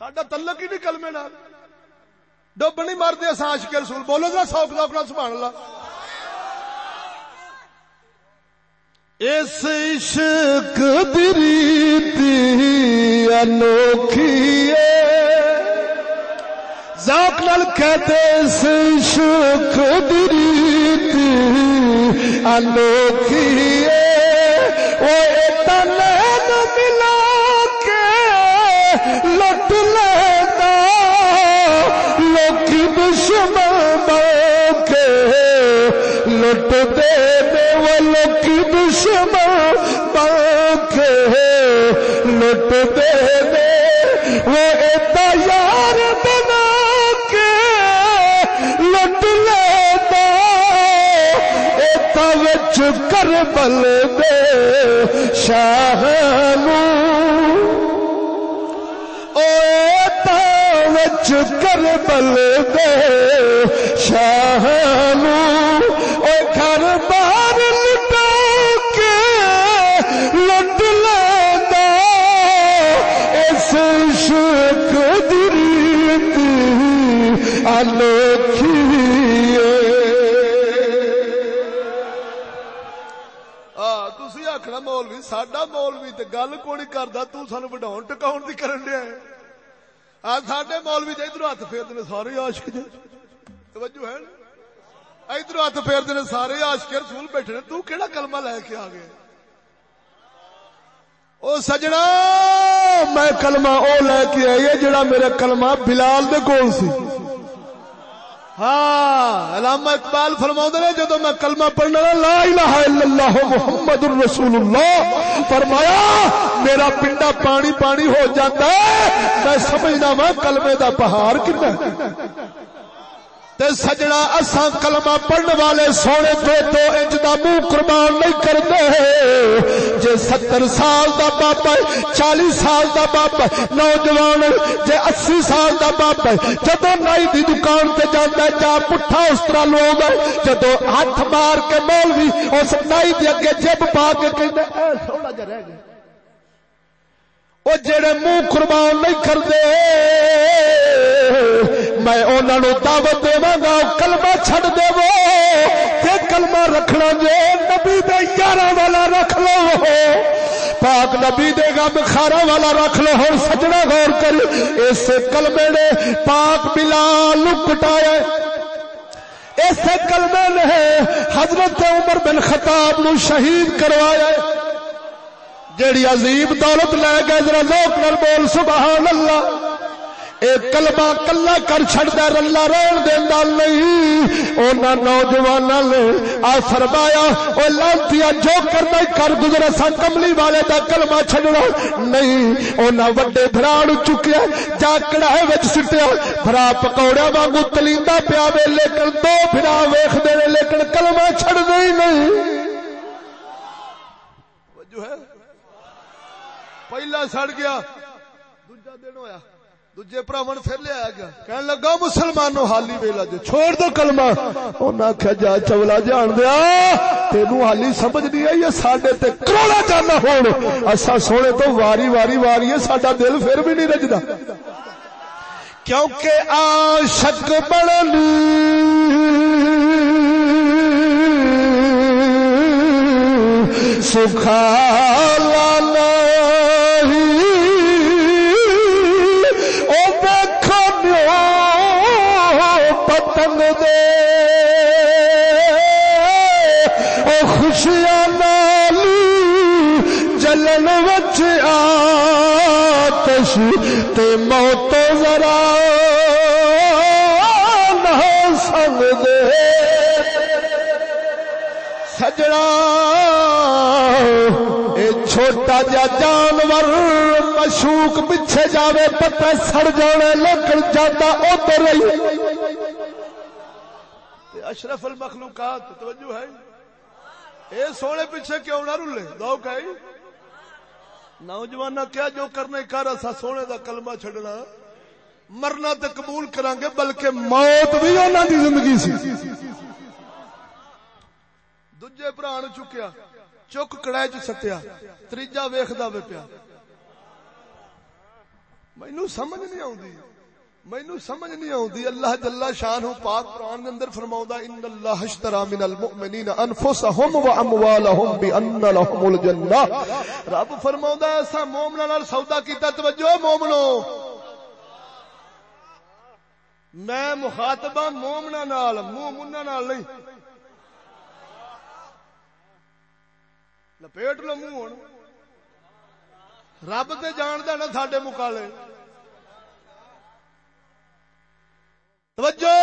ساڈا تلک ہی نہیں کلمے نال۔ ڈب نہیں مرتے آش کے رسول۔ بولو گا سوک اپنا، سبحان اللہ۔ اس عشق دریتی انوکھی ہے۔ ذوق نال کہتے اس عشق دریتی انوکھی وہ تنین ملا لٹ دے وہ ایتا بنا کے لٹ لیتا ایتا وچ کربل دے شاہ وچ کربل دے شاہ ساڈا مولوی تے گل کو نہیں کرتا تین وڈاؤ ٹکاؤ کی کرن دیا ہے آ ساڈے مولوی جی ادھر ہاتھ پھیر دے سارے آشک جی توجہ ہے ادھر ہاتھ پھیر دے سارے آشک رسول بیٹھے نے تو کیڑا کلمہ لے کے آ گئے او سجنا میں کلمہ او لے کے آئی ہے جڑا میرا کلمہ بلال دے کول سی ہاں علامہ اقبال فرما نے جدو میں کلمہ پڑھنا لا الہ الا اللہ محمد الرسول اللہ فرمایا، میرا پنڈا پانی پانی ہو جاتا ہے، میں سمجھنا وا کلمے دا پہاڑ کنا تے سجنا اساں کلمہ پڑھنے والے سونے تو تو انج دا منہ قربان نہیں کرتے جے ستر سال دا باپ ہے، چالیس سال دا باپ ہے، نوجوان جے اسی سال دا باپ ہے جدو نائی دی دکان تے جاتا ہے جا پٹھا اس طرح لوگ ہے جدو ہاتھ مار کے مولوی اس نائی دی اگے جب پا کے کہندا اے سونا جا رہ گیا۔ وہ جڑے منہ قربان نہیں کرتے میں انہوں دعوت دوا گا کلمہ چھڈ دے کلمہ رکھنا جے، نبی دے یارہ والا رکھ لو۔ پاک نبی دے گا بخارا والا رکھ لو ہوں سجنا غور کر۔ اس کلمے نے پاک بلال کٹایا۔ اس کلمے نے حضرت عمر بن خطاب نو شہید کروایا۔ جیڑی عظیم دولت لے گئے، ذرا لوک نال بول، سبحان اللہ۔ اے کلمہ کلا کر چھڑدا رلا رہن دیندا نہیں۔ اونا نوجواناں نے آ فرمایا، او لانتیا جو کرنا کر گزرا سا، کملی والے دا کلمہ چھڑنا نہیں۔ اونا وڈے بھراڑ چکیا، جا کڑاہے وچ سٹیا۔ بھرا پکوڑا وانگو تلیندا پیا وے، لیکن دو بھرا ویکھدے نے لیکن کلمہ چھڑ ہی نہیں۔ جو ہے۔ پہلا سڑ گیا، دوجا دن ہویا۔ دوجے پراون پھر لے آیا گیا کہنے لگا مسلمانوں حالی ویلا جو چھوڑ دو کلمہ انہاں آکھیا جا چولا جان دیا تینو حالی سمجھ نہیں آئی یہ ساڈے تے کروڑا جانا ہون اسا سونے تو واری واری واری ہے ساڈا دل پھر بھی نہیں رجدا کیونکہ عاشق بڑنی سکھا لالا سجڑا اے چھوٹا جا جانور مشوق پیچھے جاوے، پتہ سڑ جانے لکڑ جاتا ادھر رہی اشرف المخلوقات، توجہ ہے۔ اے سونے پیچھے کیوں نہ رولے دو کہی نوجوان کیا جو کرنے کر اسا سونے دا کلمہ چھڑنا مرنا تے قبول کران گے بلکہ موت بھی انہاں دی زندگی سی۔ دجے بھرا چکیا چک کڑے چ سٹیا تریجا ویکھدا وے پیا مینو سمجھ نہیں آتی مینو سمجھ نہیں آتی اللہ جلا شان پاک قرآن دے اندر فرماؤں ان اللہ اشترا من المؤمنین انفسهم و اموالهم بان لهم الجنہ رب فرماؤں ایسا مومنوں نال سودا کیتا توجہ مومنو میں مخاطبہ مومنا نال مومنا نال نہیں لپیٹ لو منہ ہوں رب تے جاندا نا ساڈے مقالے توجہ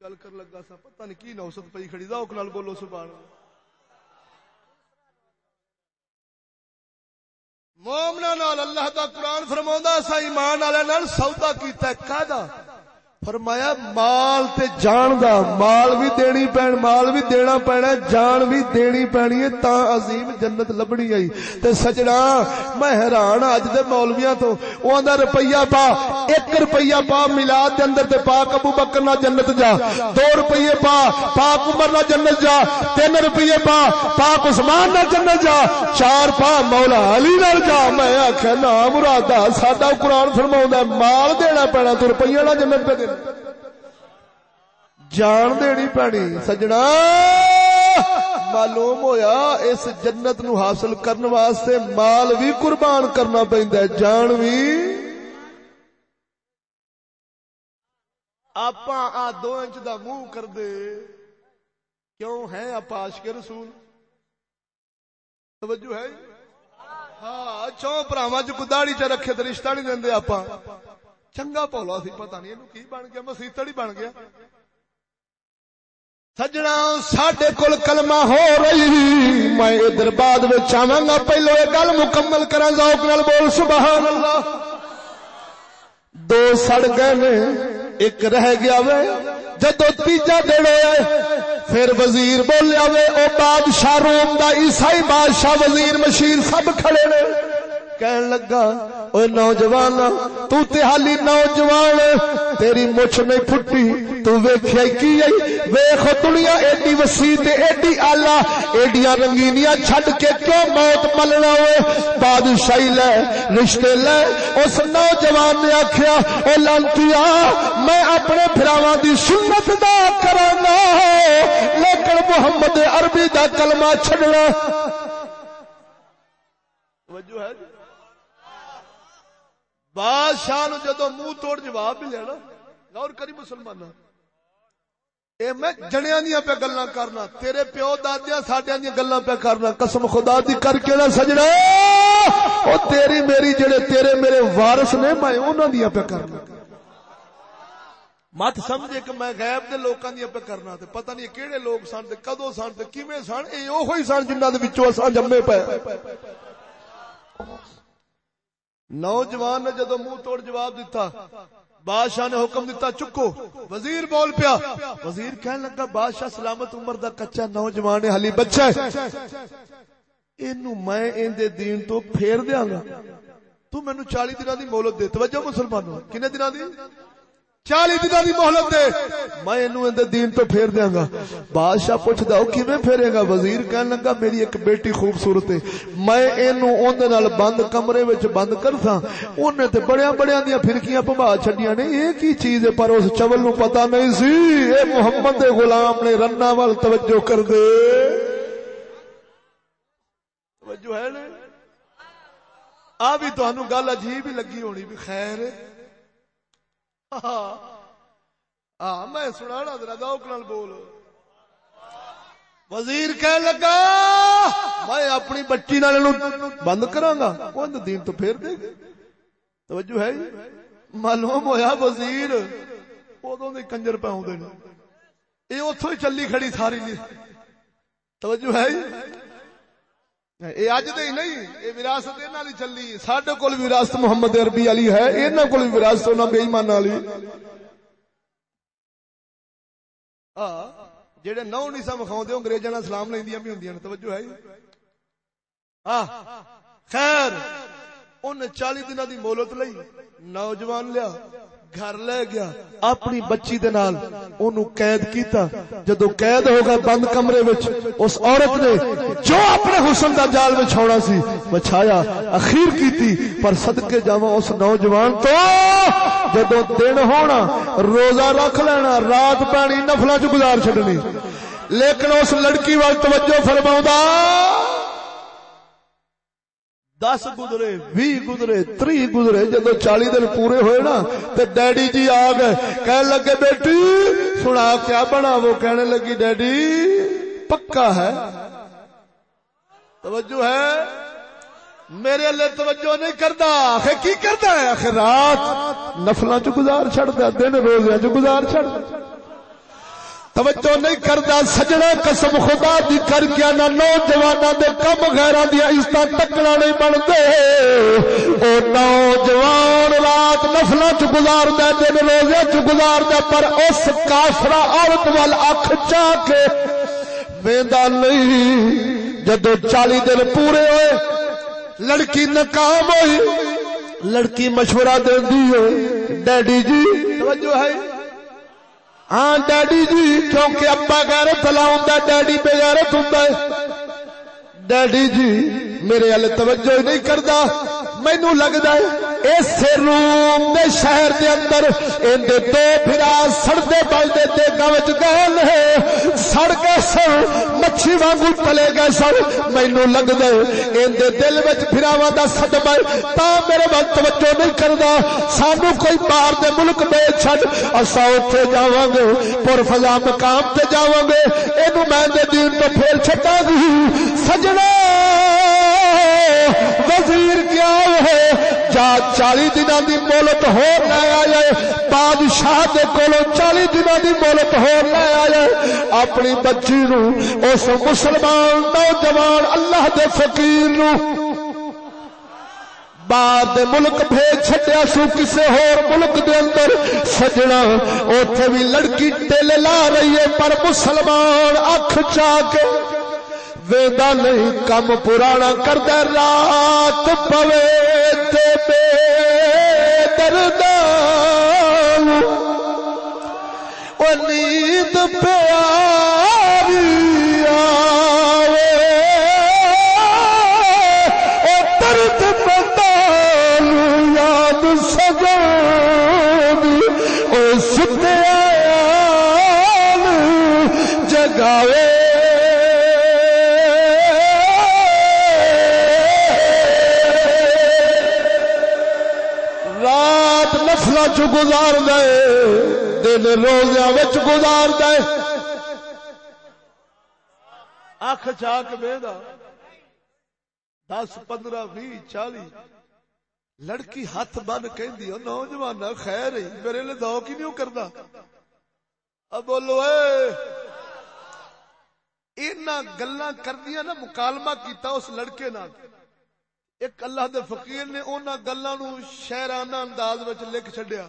گل کر لگا سا پتہ نہیں کی نوسط پئی کھڑی دا نال بولو سبحان مومنا نال اللہ دا قرآن فرماوندا سا ایمان والے نال سودا کیتا ہے کادا فرمایا، مال تے جان دا، مال بھی دینی پین مال بھی دینا پینا جان بھی دینی پینی ہے، تا عظیم جنت لبنی آئی۔ تے سجنا، میں حیران ہاں اج دے مولویاں تو او آندا روپیہ پا، ایک روپیہ پا، میلاد دے اندر تے پاک ابو بکر نہ جنت جا۔ دو روپیے پا، پاک عمر نہ جنت جا۔ تین روپیے پا، پاک عثمان نہ جنت جا۔ چار پا، مولا علی نال جا۔ میں آکھیا نا مرادا ساڈا قرآن فرماوندا مال دینا پینا تو روپیہ نہ جنت پہ دینا جان دینی پینی سجنا! معلوم ہویا، اس جنت نو حاصل کرنے واسطے مال بھی قربان کرنا پہندا ہے، جان بھی آپ آ دو انچ دا منہ کر دے کیوں ہے آپ عاشق رسول؟ توجہ ہے؟ ہاں چون پراواں چ کداڑی چ رکھے تے رشتہ نہیں دیندے آپ چنگا پولا سی، پتہ نہیں اینو کی بن گیا مسیتڑ ہی بن گیا۔ سجنا سڈے کول کلمہ ہو رہی میں ادھر بعد آواں گا پہلو یہ گل مکمل کرا ذوق نال بول سبحان اللہ دو سڑ گئے نے ایک رہ گیا وے جدو تیجا دن پھر وزیر بولیا وے او بادشاہ روم دا عیسائی بادشاہ وزیر مشیر سب کھڑے نے کہن لگا اوے نوجوان تو تے حالی نوجوان تیری مچھ نہیں پھٹی، تو ویکھیا کی ائی ویکھ دنیا ایڈی وسیع تے ایڈی اعلی، ایڈیاں رنگینیاں چھڈ کے کیوں موت ملنا ہوئے؟ بادشاہی لے، رشتے لے، اس نوجوان نے آکھیا او لانتیا میں اپنے بھراواں دی سنت دا کراں لیکن محمد عربی دا کلمہ چھڈنا۔ وجہ ہے جی؟ بادشاہ نو جدو منہ توڑ جواب بھی لینا غور کری مسلمان اے میں جنیا دیا پہ گلا کرنا، تیرے پیو دادیا ساڈیا دیا گلا پہ کرنا، قسم خدا دی کر کے نہ سجنا، او تیری میری جڑے تیرے میرے وارث نے، میں انہاں دیا پہ کرنا۔ مت سمجھے کہ میں غیب دے لوکاں دیا پہ کرنا، تے پتہ نہیں کیڑے لوگ سن، تے کدو سن، تے کیویں سن، اے اوہی سن جنہاں دے وچوں اساں جمے پے۔ نوجوان نے جدو منہ توڑ جواب دیتا بادشاہ نے حکم دیتا چکو، وزیر بول پیا۔ وزیر کہنے لگا، بادشاہ سلامت عمر دا کچا نوجوان حلی بچہ ہے۔ اینو میں این دے دین تو پھیر دیاں گا۔ تو مینوں 40 دنوں دی مہلت دے، توجہ مسلمانوں، کنے دنوں دی؟ چالی دن کی مہلت دے۔ میں دین تو پھیر دیا گا۔ بادشاہ پوچھتا وہ کیویں پھیرے گا؟ وزیر کہن لگا، میری ایک بیٹی خوبصورت ہے۔ میں بند کمرے وچ بند کر سا انہیں تے بڑیا بڑیا دیا پھرکیاں پما چھڈیاں نے۔ یہ کی چیز ہے؟ پر اس چول نو پتا نہیں سی۔ اے محمد دے غلام نے رنا وال توجہ کر دے۔ توجہ ہے نا؟ آ بھی تہن گل عجیب ہی لگی ہونی بھی خیر ہے۔ ہاں میں سنا ذرا دوک نال بول وزیر کہہ لگا، میں اپنی بچی نال بند کراں گا۔ وہ دین تو پھیر دے توجہ ہے جی؟ معلوم ہویا وزیر ادو دے کنجر پہ آدھے یہ اتو ہی چلی کھڑی ساری جی۔ توجہ ہے جی؟ اے اج دے نہیں، اے وراثت انہاں دی چلی۔ ساڈے کول وراثت محمد عربی علی ہے، انہاں کول وراثت انہاں بے ایمان والی ہاں جڑے نو نہیں سم کھاوندے انگریزاں نال سلام لیندیاں بھی ہوندیاں توجہ ہے ہاں خیر، ان 40 دنوں دی مہلت لئی نوجوان لیا۔ گھر لے گیا۔ اپنی بچی دے نال اونوں قید کیتا۔ جدو قید ہو گیا بند کمرے وچ، اس عورت نے جو اپنے حسن دا جال وچھاونا سی، بچھایا، اخیر کیتی۔ پر صدقے جاواں اس نوجوان تو جدو دن ہونا، روزہ رکھ لینا، رات پانی نفلاں چ گزار چھڈنی۔ لیکن اس لڑکی وال توجہ فرماؤں دس گزرے، بھی گزرے، تری گزرے، جدو چالی دن پورے ہوئے نا تو ڈیڈی جی آ گئے کہنے لگے، بیٹی، سنا کیا بنا وہ کہنے لگی، ڈیڈی، پکا ہے. توجہ ہے؟ میرے اللہ توجہ نہیں کرتا، آخر کی کرتا ہے؟ آخر رات نفلوں چ گزار چڑ دیا، دن روزے چ گزار چڑ توجہ نہیں کرتا سجنا قسم خدا دی کر کے نہ نوجوانوں دے کم غیران دیا عزت تکنا نہیں بنتے۔ او نوجوان رات نفل چ گزار دے، دن روزے چ گزار دے، پر اس کافرا عورت وال اکھ چا کے ویندا نہیں۔ جدو چالی دن پورے ہوئے، لڑکی ناکام ہوئی، لڑکی مشورہ دینی ہوئی، ڈیڈی جی توجہ ہے۔ ہاں ڈیڈی جی کیونکہ ابا غیرت لاؤں ڈیڈی بغیرت ہوں ڈیڈی جی میرے والے توجہ نہیں کرتا مینو لگتا ہے اس روم دے شہر دے اندر، ان دے دو پھرا سڑتے بلتے دے گوچ گئے ہے سڑ گئے سن، مچھی وانگو پلے گئے سن۔ مینو لگتا ہے، ان دے دل وچ پھراواں دا صدمہ ہے۔ تا میرے ول توجہ نہیں کردا۔ سانو کوئی باہر دے ملک دے چھڈ اسا اوتھے جاواں گے پر فضا مقام تے جاواں گے۔ اینو میں دے دین تو پھیر چھٹا دی۔ سجنا! وزیر کیا ہے؟ جا چالی دن کی مولت ہو لے آئے۔ بادشاہ دے کولو چالی دن کی مولت ہو لے آئے۔ اپنی بچی نو، اس مسلمان نوجوان اللہ دے فقیر نو۔ بعد ملک بھیج چھٹیا سو کسے ہور ملک دے اندر سجنا۔ اوتھے بھی لڑکی ٹل لا رہی ہے، پر مسلمان اکھ چا کے۔ ویدا نہیں کم پرانا کرد رات پوے بے درد نیند پیاری درد پتال چ گزار دے، دن روزیا گزار دے۔ اکھ چاک بے دس، پندرہ بھی چالی لڑکی ہاتھ بن کہ نوجوان خیر میرے لیے دو کی نہیں کرتا اب بولو گلا کردیا نا مکالمہ کیتا اس لڑکے نال۔ ایک اللہ دے فقیر نے انہاں گلاں نو شہرانہ انداز وچ لکھ چھڈیا۔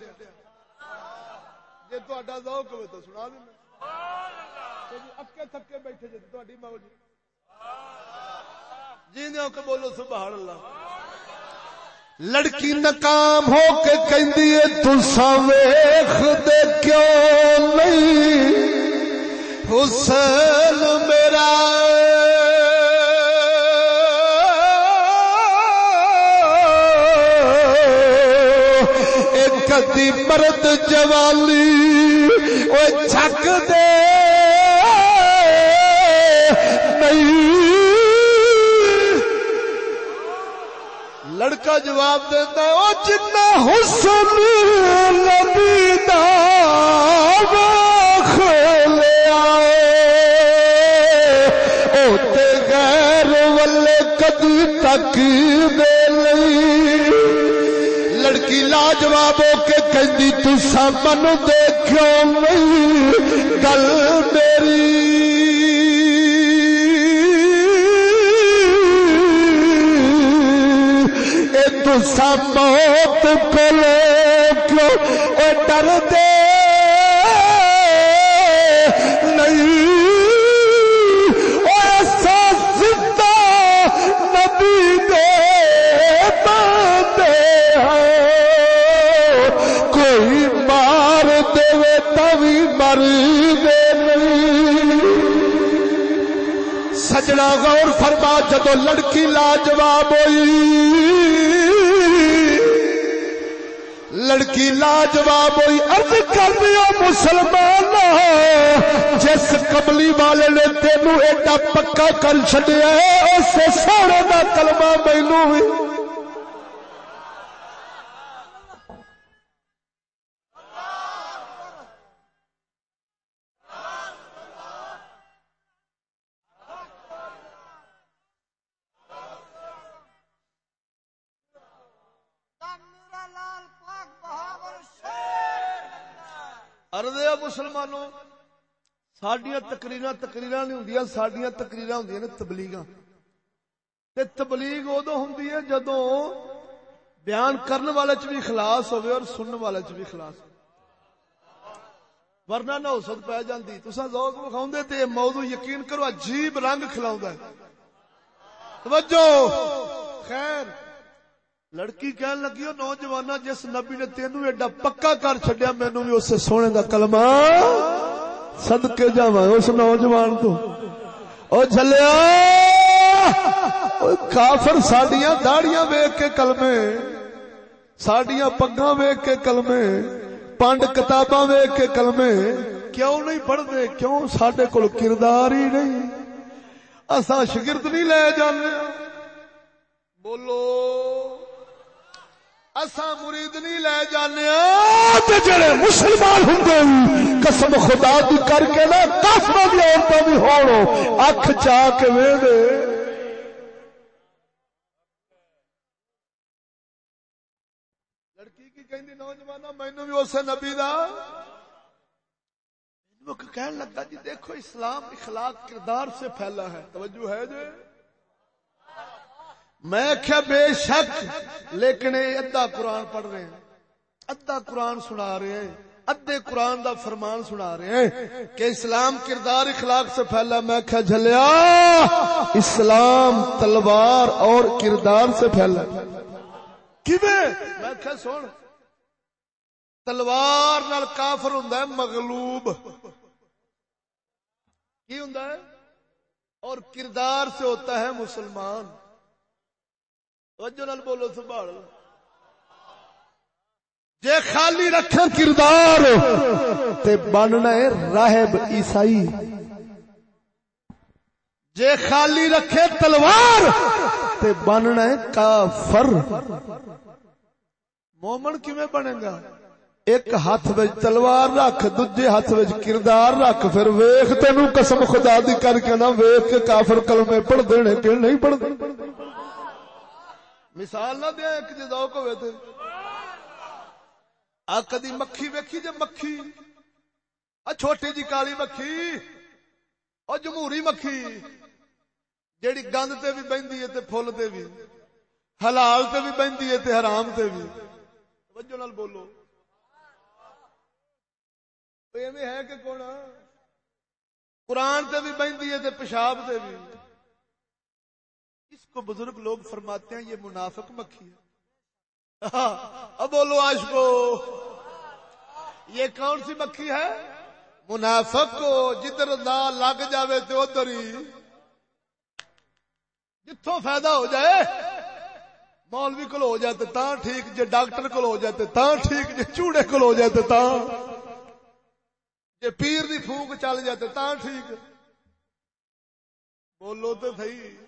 جے تہاڈا ذوق ہوے تو سنا دینا سبحان اللہ اکے تھکے بیٹھے جے تہاڈی موج جی۔ نے کہ بولو سبحان اللہ لڑکی ناکام ہو کے کہندی اے تساں ویکھ دے کیوں نہیں؟ حسین میرا کدی مرد جوالی وہ چک دے۔ نہیں۔ لڑکا جواب دیتا ہے وہ جنا حسن نبی دا کھولیا لیا غیر ولے کدی تک دے لئی لڑکی لاجواب ہو کے تسا من دیکھو نہیں، گل میری۔ تسا موت کلو کیوں؟ اے ڈر دے۔ کوئی غور فرما، جدو لڑکی لاجواب ہوئی، لڑکی لاجواب ہوئی ارد کر دیا مسلمان جس کملی والے نے تینوں ایڈا پکا کر چڈیا اس سونے کا کلمہ مینو بھی ارد مسلمانوں سڈیا تقریر تقریر نہیں ہوں سڈیا تقریر ہوں نے تبلیغ تبلیغ ادو ہوں جدو بیان کرنے والے چ بھی خلاص ہوئے اور سننے والے چ بھی خلاص ورنہ نہ حسد پی جاندی۔ تسا ذوق وکھاوندے تے موضوع یقین کرو، عجیب رنگ کھلاوندا ہے۔ توجہ! خیر، لڑکی کہن لگی نوجوان جس نبی نے تینو ایڈا پکا کر چڈیا مینو بھی اس سونے کا کلمہ سد کے اس نوجوان تو او جلیا کافر ساڈیاں داڑیاں ویک کے کلمے ساڈیاں پگا ویک کے کلمے پانڈ کتاباں ویک کے کلمے کیوں نہیں پڑھتے کیوں سڈے کول کردار ہی نہیں اصا شگرد نہیں لے جانے بولو اسا مرید نہیں لے جانے جڑے مسلمان ہوں قسم خدا دی کر کے نا دی ہو اکھ چا کے وے دے۔ لڑکی کی کہندی مینوں بھی اسے نبی دا۔ کہنے لگا جی دیکھو اسلام اخلاق کردار سے پھیلا ہے۔ توجہ ہے جی۔ میں کیا بے شک، لیکن ادھا قرآن پڑھ رہے ہیں۔ ادھا قرآن سنا رہے ہیں۔ ادھے قرآن دا فرمان سنا رہے ہیں کہ اسلام کردار اخلاق سے پھیلا میں کیا جھلیا، اسلام تلوار اور کردار سے پھیلا۔ میں کیا سن، تلوار نال کافر ہوں مغلوب۔ کی ہوں اور کردار سے ہوتا ہے مسلمان۔ توجہ بولو سنبھال جے خالی رکھ کردار تے بننا ہے راہب عیسائی۔ جے خالی رکھے تلوار تے بننا ہے کافر۔ مومن کیویں بنے گا؟ ایک ہاتھ وچ تلوار رکھ دوجے ہاتھ وچ کردار رکھ پھر ویکھ تینوں قسم خدا دی کر کے نہ ویکھ کے کافر کلمے پڑھ دینے کہ نہیں پڑھ دے مثال نہ دیا ایک جی ذوق ہوئے تھے آ کدی مکھی ویکھی جے مکھی۔ آ چھوٹی جی کالی مکھی۔ اور جمہوری مکھی۔ جیڑی گند تے بھی بہندی ہے تے پھول تے بھی حلال تے بھی بہندی ہے تے حرام تے بھی توجہ نال بولو۔ ایویں ہے کہ کون؟ قرآن تے بھی بہندی ہے تے پیشاب تے بھی اس کو بزرگ لوگ فرماتے ہیں یہ منافق مکھی ہے۔ ہاں، اب بولو آشکو یہ کون سی مکھی ہے؟ منافق کو، جدھر نہ لگ جاوے تو ادھر ہی۔ جتوں فائدہ ہو جائے، مولوی کول ہو جائے تا ٹھیک، جے ڈاکٹر کول ہو جائے تا ٹھیک، جے چوڑے کول ہو جائے تا جے پیر دی پھوک چل جائے تا ٹھیک۔ بولو تو صحیح۔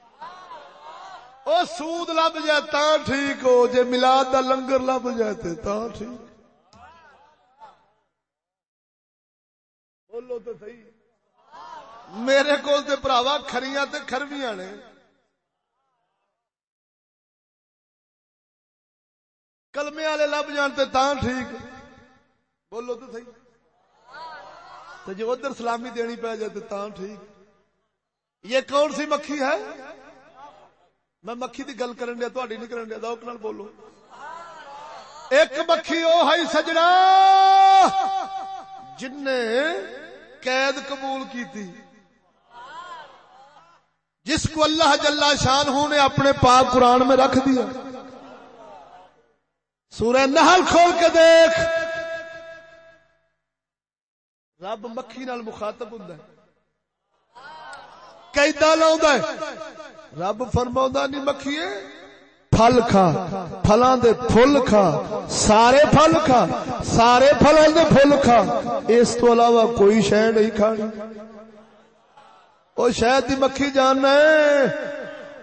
او سود لب جائے تا ٹھیک ہو، جے ملاد دا لنگر لب جائے تا ٹھیک۔ بولو تو صحیح۔ میرے کول تے بھراوا کھریاں تے کھرویاں نے۔ کلمے والے لب جان تے تا ٹھیک۔ بولو تو صحیح۔ تو جو ادھر سلامی دینی پہ جائے تا ٹھیک۔ یہ کون سی مکھی ہے؟ میں مکھی دی گل کرن دیا، تہاڈی نہیں کرن دیا دوک نال بولو۔ ایک مکھی او ہے سجنا جن نے قید قبول کی تھی جس کو اللہ جل شان ہوں نے اپنے پاک قرآن میں رکھ دیا۔ سورہ نحل کھول کے دیکھ۔ رب مکھی نال مخاطب ہوں قیدا لاؤندا ہے۔ رب فرماوندا نہیں مکھیے۔ پھل کھا پھلاں دے پھل کھا سارے پھل کھا سارے پھلاں دے پھل کھا۔ اس تو علاوہ کوئی شے نہیں کھانی۔ او شاید دی مکھی جاننا ہے۔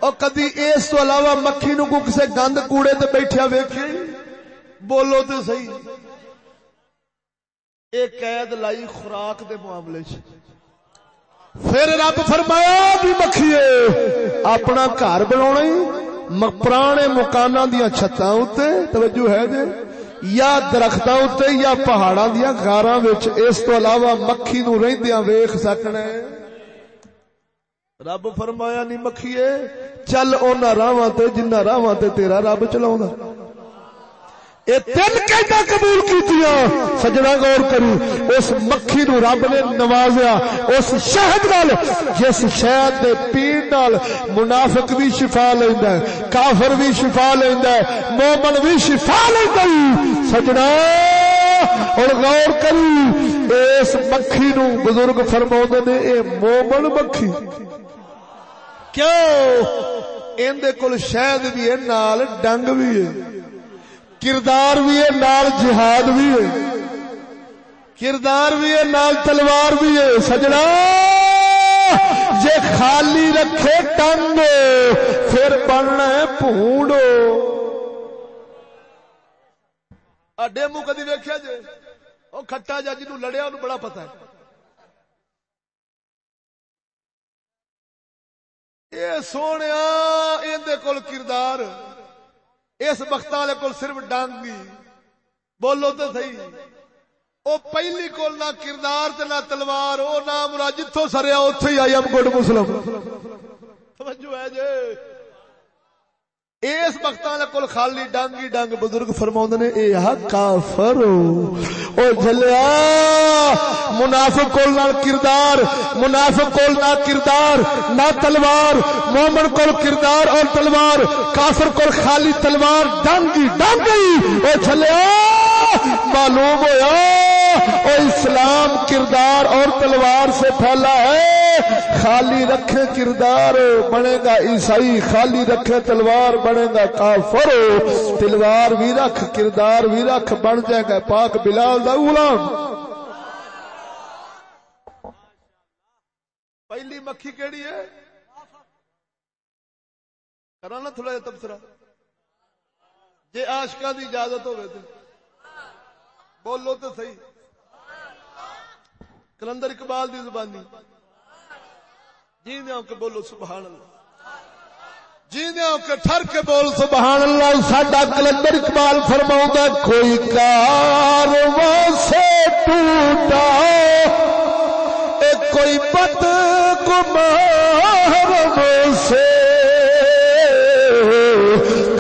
او کدی اس تو علاوہ مکھی نو کو کسے گند کوڑے تے بیٹھیا ویکھے؟ بولو تے صحیح۔ اے قید لائی خوراک دے معاملے چ۔ پھر رب فرمایا بھی مکھیے اپنا گھر بنا پرانے مکانا دیا چھتاں اتنے توجہ ہے جی یا درختوں اتنے یا پہاڑا دیا گارا اس تو علاوہ مکھی نو رہندیا ویخ سکنا رب فرمایا نہیں مکھیے، چل ان راواں تے جنہ راواں تے تیرا رب چلاؤں یہ تین قیدا قبول کی سجنا غور کری اس مکھی نو رب نے نوازیا، اس شہد نال، جس شہد دے پین نال منافق بھی شفا لیندا ہے، کافر بھی شفا لیندا ہے، مومن بھی شفا لیندا ہے۔ سجنا اور غور کری اس مکھی نو بزرگ فرماؤندے نے، اے مومن مکھی۔ کیوں؟ اندے کول شہد بھی ہے، نال ڈنگ بھی ہے۔ کردار بھی ہے، نال جہاد بھی ہے۔ کردار بھی ہے، نال تلوار بھی ہے۔ سجنا! جے خالی رکھے ٹنگ، پھر بننا ہے پونڈو ڈیمو کدی ویکیا جی وہ کٹا جا جنو لڑیا انہوں بڑا پتا ہے۔ یہ سونے اندر کول کردار۔ اس وقت والے کو صرف ڈانگی بولو تو صحیح۔ او پہلی کول نہ کردار تے نہ تلوار، او نام مراد جتھوں سریا اوتھے ہی آئی ایم گڈ مسلم۔ توجہ ہے جی۔ اس وقت والے کول خالی ڈنگ ہی ڈنگ بزرگ فرماوندے نے، اے ہا کافر او جھلیا، منافق کول نال کردار، منافق کول نہ کردار، نہ تلوار، مومن کول کردار اور تلوار، کافر کول خالی تلوار، ڈنگ ہی ڈنگ ہی۔ او جھلیا معلوم ہویا او اسلام کردار اور تلوار سے پھیلا ہے۔ خالی رکھے کردار بنے گا عیسائی، خالی رکھے تلوار بنے گا کافر۔ تلوار بھی رکھ، کردار بھی رکھ، بن جائے گا پاک بلال دا غلام۔ پہلی مکھی کیڑی ہے؟ کرانا تھوڑا جا تبصرہ۔ جی آشکا دی اجازت ہوئے تو۔ بولو تو صحیح۔ کلندر اقبال دی زبانی۔ جی کے بولو سبحان اللہ۔ جی کے ٹھر کے بول سبحان اللہ۔ ساڈا کلندر اقبال فرماؤں کوئی کار سے ٹوٹا۔ کوئی بد گمار سے۔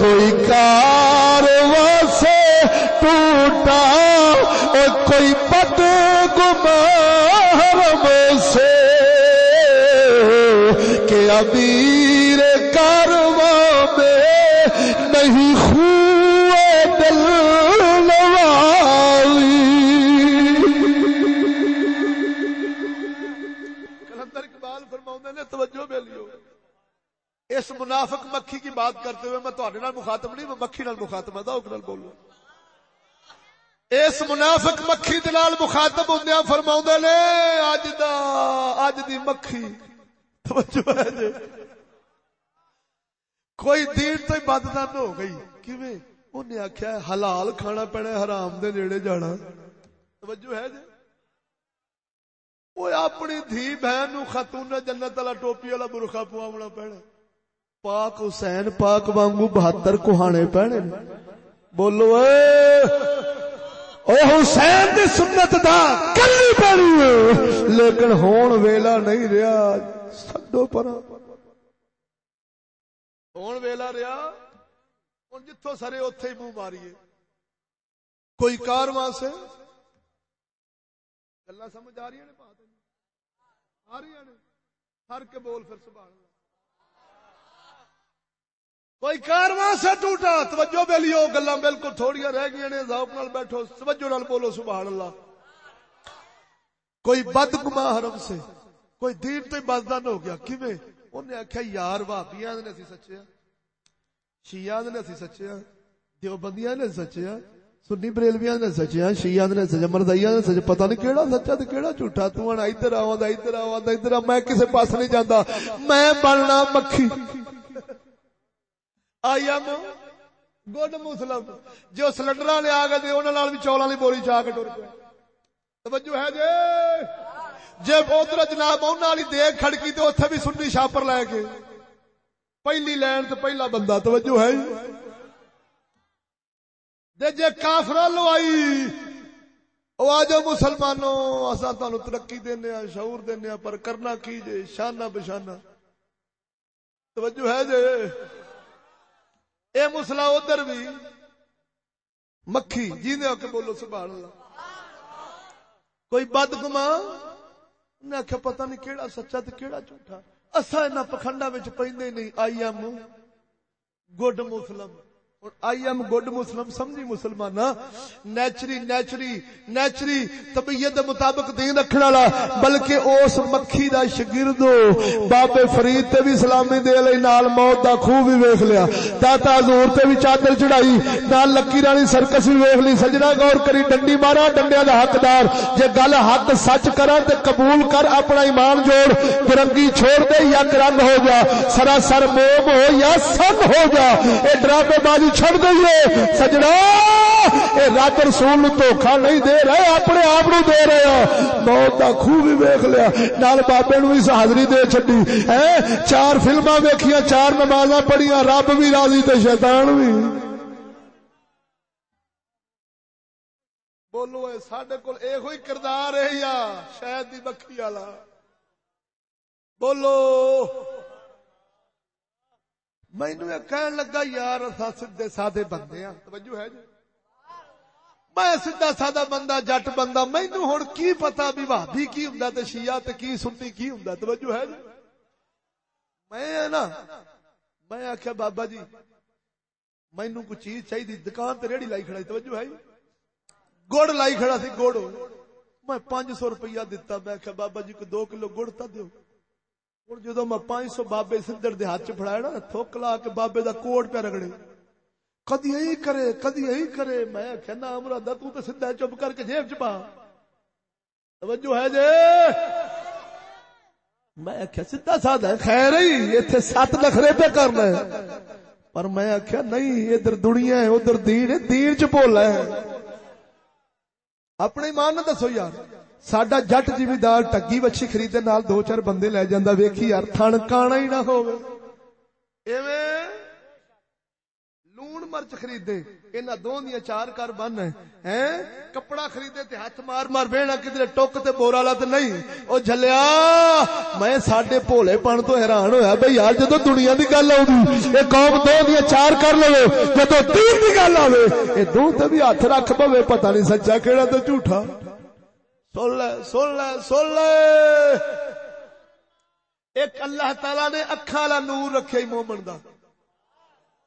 کوئی کار کوئی بد گمارم سے کہ امیر کارواں میں نہیں خوئے دل نوالی۔ کلندر اقبال فرماؤں نے، توجہ بے لیو۔ اس منافق مکھی کی بات کرتے ہوئے میں تھوڑے نال مخاطب نہیں، میں مکھی نال مخاطب ہاں، ہے اوک نال بولو اس منافق مکھی دے نال مخاطب ہوندیاں فرماؤندے نے اج دا اج دی مکھی۔ جی۔ کوئی دیر تو بدن ہو گئی۔ کیویں؟ انہیں آخیا حلال کھانا پینا حرام دے نیڑے جانا۔ توجہ ہے جی۔ وہ اپنی دھی بہن نو خاتون جنت والا ٹوپی والا برخا پواونا پینا۔ پاک حسین پاک وانگو بہتر کوہانے پینے۔ بولو، اے! حسین دی سنت دا کلی پڑی لیکن ہون ویلا نہیں رہا سڈو پر ہوں ویلا رہا ہوں جتوں سارے اتے ہی منہ ماریے کوئی کارواں سے گلا سمجھ آ رہی ہیں بات آ رہی ہیں ہر کے بول پھر سبحان اللہ کوئی کارواں سے ٹوٹا، توجہ بے لیو گلا بالکل تھوڑیاں رہ گئی نے، ذوق نال بیٹھو، توجہ نال بولو، سبحان اللہ۔ کوئی بد گما حرم سے، کوئی دین تو بدن ہو گیا، کیویں؟ انہیں آخیا یار بھابیا نے، اسی سچے ہاں شیعہ نے، اسی سچے ہاں دیوبندیاں نے، سچے ہاں سنی بریلویاں نے، سچے ہاں شیعہ نے، سچے مردائیاں نے، سچے پتہ نہیں کیڑا سچا تے کیڑا جھوٹا، تو ہن ادھر آواں ادھر آواں ادھر میں کسے پاس نہیں جاندا۔ میں بننا مکھی۔ آئی ایم گڈ مسلم جو سلنڈر لے آ گئے انہاں نال بھی چولاں دی بوری چا کے ٹر پے۔ توجہ ہے جی؟ جے ادھر جناب انہاں والی دیکھ کھڑکی تے اوتھے بھی سنی شاپر لے کے۔ پہلی لین تے پہلا بندہ، توجہ ہے جی؟ دے جے کافر لو آئی، او آجو مسلمانوں، اساں تانوں ترقی دینے ہاں شعور دینے ہاں پر کرنا کی جے؟ شانہ بشانہ۔ توجہ ہے جے اے مسلا ادھر بھی۔ مکھی جی نے کے بولو، سبحان اللہ۔ کوئی بد گما انہیں آخیا پتہ نہیں کیڑا سچا تے کیڑا جھوٹا۔ اسا انہاں پکھنڈا وچ پیندے نہیں، I am good Muslim. I am good Muslim سمجھی مسلمان نیچری نیچری نیچری طبیعت مطابق دین رکھنے والا، بلکہ اس مکھی دا شگرد بابے فرید تے بھی سلامی دے لئی نال موت دا خوب بھی ویکھ لیا۔ داتا حضور تے بھی چادر چڑھائی، نال لکی رانی سرکس بھی ویکھ لی۔ سجنا غور کری، ڈنڈی مارا، ڈنڈیاں دا حقدار۔ جے گل حق سچ کرا تے قبول کر، اپنا ایمان جوڑ، ترنگی چھوڑ دے یا کرنگ ہو جا۔ سراسر موم ہو یا سن ہو جا۔ اے ڈرامے بازی چھڑ دئیے سجڑا اے رب رسول نو دھوکھا نہیں دے رہے، اپنے آپ نو دے رہے ہیں موت دا خوب بھی ویکھ لیا۔ نال بابے نو بھی حاضری دے چھڈی۔ ہیں؟ چار فلماں ویکھیاں، چار نمازاں پڑھیاں، رب بھی راضی تے شیطان بھی۔ بولو، اے ساڈے کول اے ہوئی کردار ہے یا شاید دی بکھی والا؟ بولو۔ مینو کہن لگا یار سیدے سادے بندے ہاں توجہ ہے جی میں سیدھا سادہ بندہ جٹ بندہ مینو ہوں کی پتا بھی بھابی کی ہوں تے شیعہ تے کی سنی کی ہوں توجہ ہے جی میں نا میں آخیا بابا جی مینو کوئی چیز چاہیے دکان تے ریڑی لائی کھڑا توجہ ہے گڑ لائی کھڑا سی گڑ میں پانچ سو روپیہ دتا میں آخیا بابا جی کو دو کلو گڑ تا دیو ہوں جدو میں پانچ سو بابے سدر دے ہاتھ چ فڑایا نا تھوک لا کے بابے دا کوٹ پہ رگڑے کدی یہی کرے کدی یہی کرے میں کہنا امرادا تو تے سیدھا چپ کر کے جیب چ پا توجہ ہے جے میں آخیا سیدھا سادہ خیر ہی اتنے سات نخرے پہ کرنا ہے پر میں آخیا نہیں ادھر دنیا ہے ادھر دین ہے دین چ بولا ہے اپنے ایمان نہ دسو یار ساڈا جٹ جیویدار ٹگی وچھی خریدے نال دو چار بندے لے جاندا ویکھی یار تھن کانا ہی نہ ہوے ایویں لون مرچ خریدے انہاں دو دیاں چار کر بن ہیں کپڑا خریدے تے ہاتھ مار مار بہنا کدھر ٹوک تے بورا لا تے نہیں او جھلیا میں ساڈے بھولے پن تو حیران ہویا بھئی یار جدوں دنیا دی گل آوندی اے قوم دو دیاں چار کر لوے جدوں دین دی گل آوے اے دو تے بھی ہاتھ رکھ پوے پتہ نہیں سچا کیڑا تے جھوٹا سن لے سن لے سن لے۔ ایک اللہ تعالی نے اکھا والا نور رکھے مومن دا۔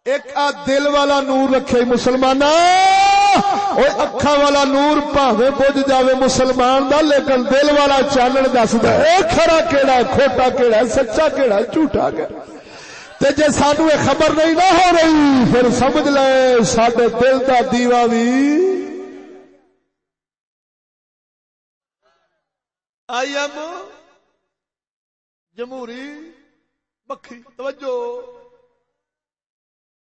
ایک آ دل والا نور رکھے مسلمان اکھا والا نور پاوے بج جاوے مسلمان دا، لیکن دل والا چانن دسدا اے کھڑا کیڑا، کھوٹا کیڑا، سچا کیڑا، جھوٹا کیڑا۔ تے جے سانو خبر نہیں نہ ہو رہی، پھر سمجھ لے، ساڈے دل دا دیوا بھی آئی ایم جمہوری مکھی توجہ۔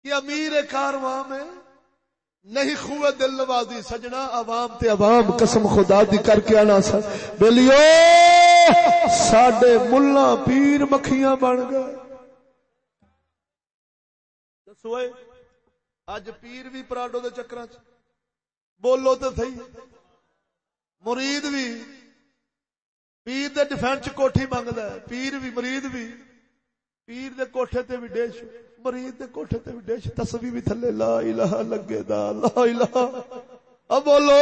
کہ امیر کارواں میں نہیں خوے دل نوازی، سجنا عوام تے عوام قسم خدا دی کر کے آنا سا۔ بلیو، ساڈے ملا پیر مکھیاں بن گئے۔ دسوئے اج پیر بھی پراڈو دے چکراں چ۔ بولو تے صحیح۔ مرید بھی۔ پیر دے ڈیفینس کوٹھی منگدا ہے، پیر بھی مرید بھی پیر دے کوٹھے تے بھی ڈیش، مرید دے کوٹھے تے بھی ڈیش، تسبیح بھی تھلے، لا الہ لگے دا لا الہ۔ اب بولو!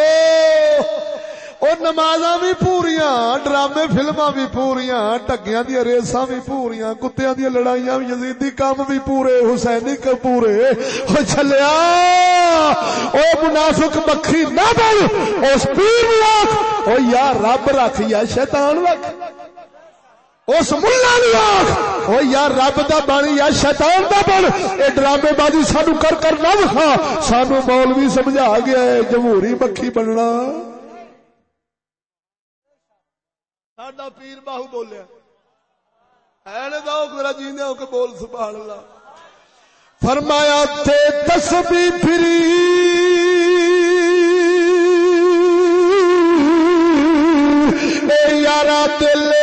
او نمازاں بھی پوریاں، ڈرامے، فلماں بھی پوریاں، ٹگیاں دی ریساں بھی پوریاں، کتیاں دی لڑائیاں بھی یزیدی کام بھی پورے، حسینی کے پورے۔ او چلیا! او منافق مکھی نہ بن اس پیر لاکھ او یا رب رکھ، یا شیطان رکھ۔ اس ملا آخ او یار رب دا بن، یا شیطان دا بن۔ اے ڈرامے بازی سانو کر کر نہ وکھا۔ سانو مولوی سمجھا گیا ہے، جمہوری مکھی بننا۔ ساڈا پیر باہو بولیا۔ اینے ہو کے بول سبحان اللہ فرمایا، تے تسبیح پھری۔ اے یارا، دل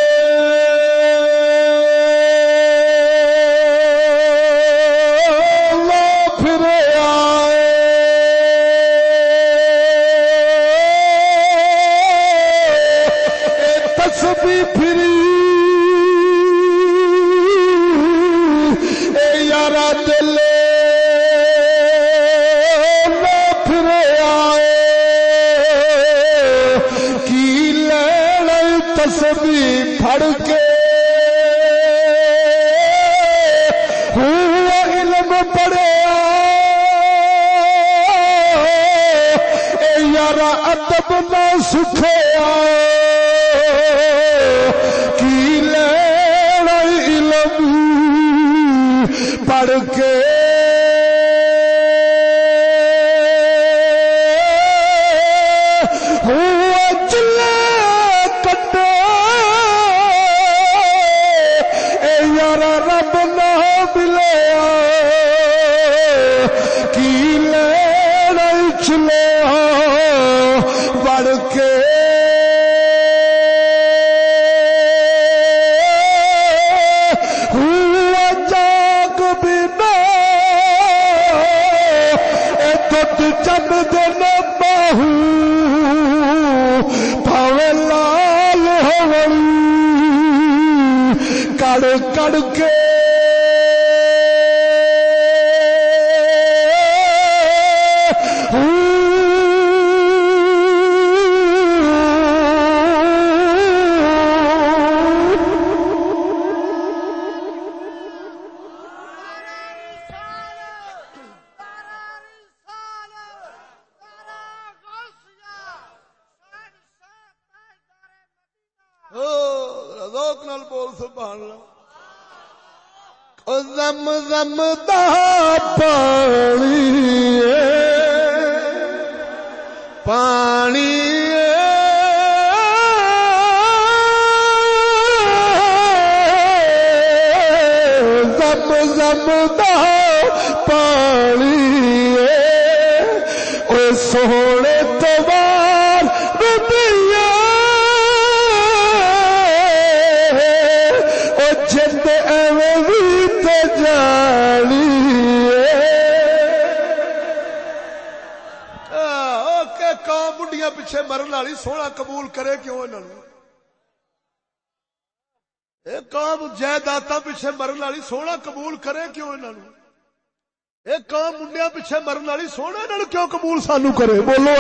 مرن والی کیوں قبول سانو کرے؟ بولو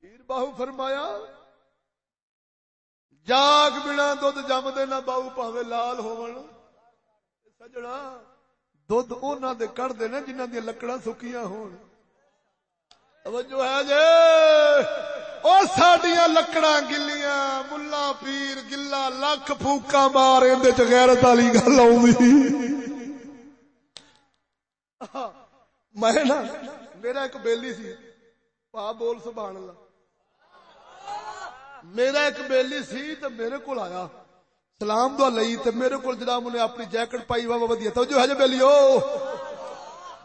پیر باہو فرمایا، جاگ بنا دھد جم دے نہ باہو پاوے لال ہو سجنا دھد انہوں دے کڑ دے جنہ دیا لکڑا سکیاں ہون۔ جو ہے جے۔ اور سڈیا لکڑا گلیاں، ملا پیر گلا لکھ پھوکا مار اندر غیرت والی گل میں نا، میرا ایک بیلی سی۔ پا بول سبحان اللہ۔ میرا ایک بیلی سی تو میرے کو آیا۔ سلام دعا لئی تو میرے کو جناب انہیں اپنی جیکٹ پائی۔ وا ودیا تو جو ہے جو بیلی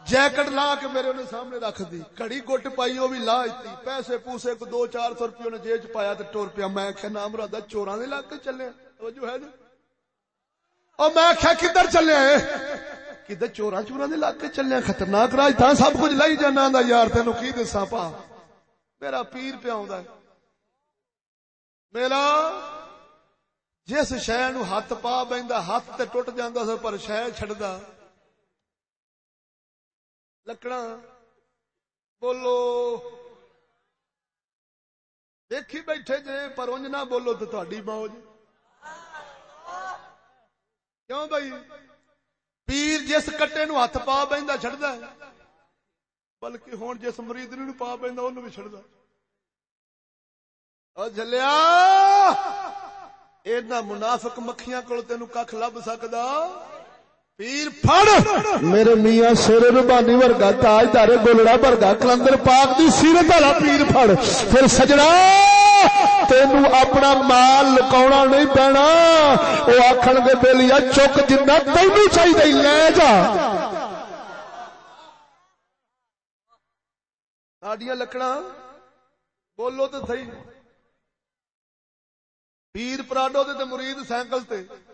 جیکٹ لا کے میرے انہیں سامنے رکھ دی۔ کڑی گٹ پائی وہ بھی لا دیتی۔ پیسے پوسے کو دو چار سو روپیے انہیں جیب پایا تو ٹور پیا۔ میں آخیا نام رہا چوراں دے لا کے چلے جو ہے جی۔ اور میں آخیا کدھر چلے کدھر چورا چورا دے لا کے چلے خطرناک راج تھا، سب کچھ لائی جانا دا یار تینوں کی دسا پا؟ میرا پیر پیا میرا، جس شہ نو ہاتھ پا بہندا ہاتھ تے ٹوٹ جاندا سر پر شہ چھڑدا لکڑا بولو۔ دیکھی بیٹھے جے، پر انج نہ بولو تو تھوڑی موج کیوں بھائی؟ پیر جس کٹے نو ہاتھ پا بہندا چڑھتا ہے، بلکہ ہوں جس مرید نو پا بہندا انہوں بھی چڑھتا اور جلیا اینا منافق مکھیاں کو تینو کھ لب سکدا؟ پیر پھڑ! میرے میاں سیر ربانی ورگا، تاج دارے گولڑا ورگا، کلندر پاک دی سیرت والا پیر پھڑ۔ پھر سجنا تینو اپنا مال لکاونا نہیں پینا۔ او آکھن گے بیلیا چک جنہ تینو چاہیے لے جا۔ ساڈیاں لکڑاں، بولو تو صحیح۔ پیر پراڈو تے مرید سائیکل تے۔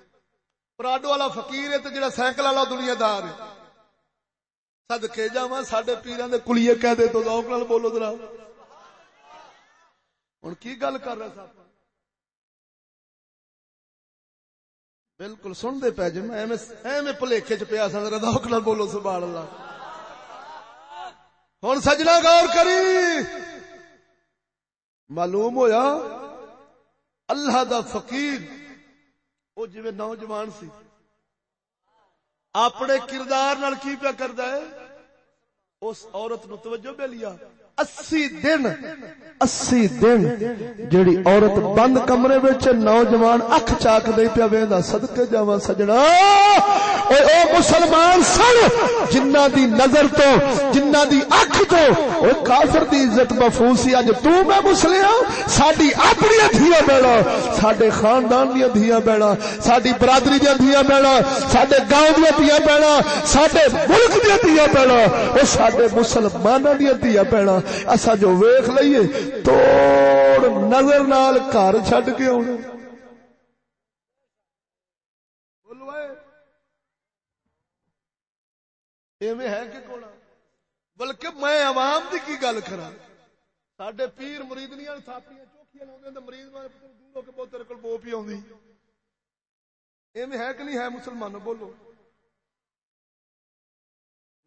پراڈو والا فقیر ہے تے جڑا سائیکل والا دنیا دار ہے۔ صدقے جاواں ساڈے پیراں دے کلیے کہہ دے تو ذوق نال بولو ذرا۔ ہن کی گل کر رہا صاحب بالکل سن دے پے جے میں ایویں ایویں بھلیکے چ پیا سا ذرا ذوق نال بولو، سبحان اللہ۔ ہن سجنا غور کری۔ معلوم ہویا، اللہ دا فقیر وہ جی نوجوان سی۔ اپنے کردار نال کی پیا کرتا ہے؟ اس عورت نو توجہ بے لیا۔ اسی دن اسی دن جیڑی عورت بند کمرے وچ نوجوان اکھ چاک دے پیا ویندا صدقے جاواں سجنا۔ اے او مسلمان سن، جنہ دی نظر تو، جنہ دی اکھ تو او کافر دی عزت محفوظ سی۔ اج تو میں مسلم ساڈی اپنی دھیاں بیڑا ساڈے خاندان دی دھیاں بیڑا ساڈی برادری دی دھیاں بیڑا ساڈے گاؤں دی دھیاں بیڑا ساڈے ملک دی دھیاں بیڑا او ساڈے مسلماناں دی دھیاں بیڑا اسا جو ویکھ لئیے، توڑ نظر نال گھر چھڈ کے آنا ایویں ہے کہ کوڑا بلکہ میں عوام دی کی گل کرا ساڈے پیر مرید نہیں تھاپیاں چوکھیاں تے مریض میں دور ہو کے بہت تیرے کول بو پی آوندی۔ ایویں ہے کہ نہیں؟ ہے مسلمانوں، بولو۔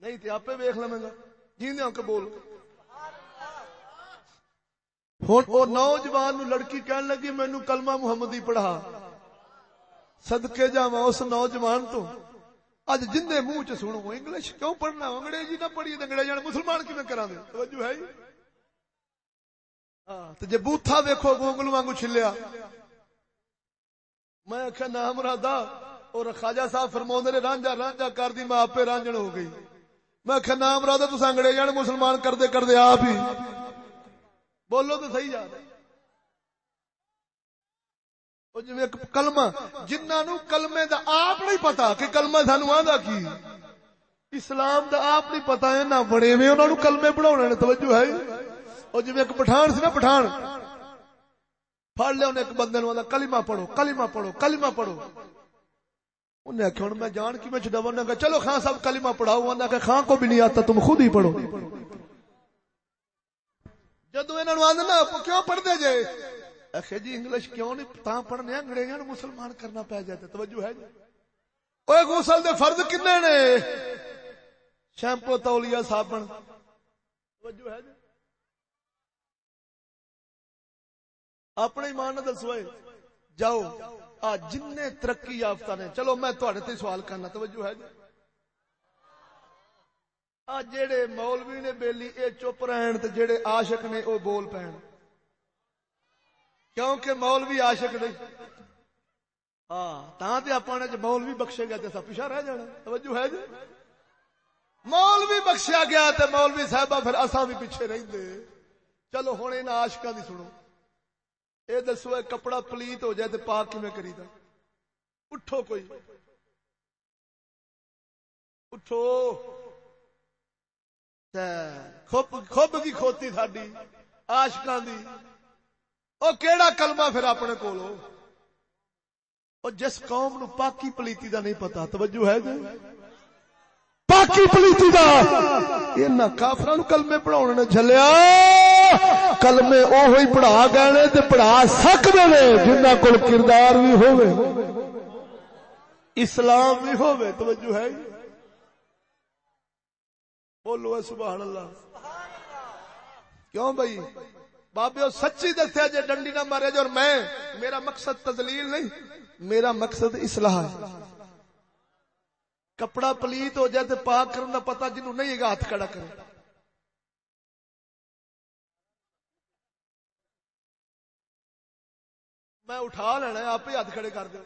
نہیں تے آپے ویکھ لواں گا جیندے کے بول۔ ہوں وہ نوجوان نو لڑکی کہن لگی مینو کلمہ محمدی پڑھا۔ سدکے جا اس نوجوان تو۔ اج جن منہ چ سنو، انگلش کیوں پڑھنا؟ انگریزی نہ پڑھی انگریز جان مسلمان کی کرا دے؟ توجہ ہے جی؟ ہاں جی بوتھا ویکھو گونگل وانگو چھلیا۔ میں آخیا نام رادا اور خواجہ صاحب فرما نے، رانجا رانجا کر دی، میں آپ رانجن ہو گئی۔ میں آخیا نام رادا تو انگریز جان مسلمان کردے کردے آپ ہی۔ بولو تو صحیح جا جی کلمہ جنہوں کلمے دا آپ نہیں پتا کہ کلمہ سانو آدھا کی اسلام دا آپ نہیں پتا ہے نہ بڑے میں انہوں کلمے پڑھاؤنے نے توجہ ہے اور جی ایک پٹھان سی نا پٹھان پڑھ لیا انہیں ایک بندے نو کلمہ پڑھو کلمہ پڑھو کلمہ پڑھو انہیں آخیا ہوں میں جان کی میں چڈا چلو خان صاحب کلمہ پڑھاؤ انہیں کہ خان کو بھی نہیں آتا تم خود ہی پڑھو جدو آدھنا کیوں پڑھتے جے؟ آخ جی انگلش کیوں نہیں؟ تا پڑھنے انگریزوں مسلمان کرنا پی جاتا توجہ ہے جی۔ وہ غسل دے فرض کنے نے؟ شیمپو تولیا صابن۔ توجہ ہے جی۔ اپنے ایمان نہ دسوئے جاؤ آ جن ترقی یافتہ نے، چلو میں تھوڑے سوال کرنا، توجہ ہے جی۔ جڑے مولوی نے بیلی اے چپ رہن تے جڑے عاشق نے او بول پین کیونکہ مولوی عاشق نہیں۔ ہاں تاں تے اپنے جو مولوی بخشے گیا تے سب پیچھے رہ جانا۔ توجہ ہے جی؟ مولوی بخشیا گیا تے مولوی صاحبہ پھر اساں بھی پیچھے رہندے۔ چلو ہن انہاں عاشقاں دی سنو۔ اے دسو، اے کپڑا پلیت ہو جائے تے پاک کیویں کریدا اٹھو کوئی۔ اٹھو۔ خوب کی کھوتی ساڈی آشکاں دی۔ او کیڑا کلمہ پھر اپنے کولو او جس قوم نو پاکی پلیتی دا نہیں پتا، توجہ ہے جی؟ پاکی پلیتی دا۔ انہاں کافراں نو کلمے پڑھاون نے جھلیا۔ کلمے اوہی پڑھا گئے نے تے پڑھا سکدے نے، جنہاں کول کردار بھی ہوے اسلام بھی ہوے توجہ ہے جی؟ بولو سبحان اللہ۔ کیوں بھائی؟ بابے سچی دسیا جی ڈنڈی نہ مارے جو اور میں، میرا مقصد تدلیل نہیں، میرا مقصد اصلاح ہے۔ کپڑا پلیت ہو جائے تو پاک کرنے کا پتا جنہوں نہیں گا ہاتھ کھڑا کرے۔ میں اٹھا لینا آپ ہی ہاتھ کھڑے کر دو۔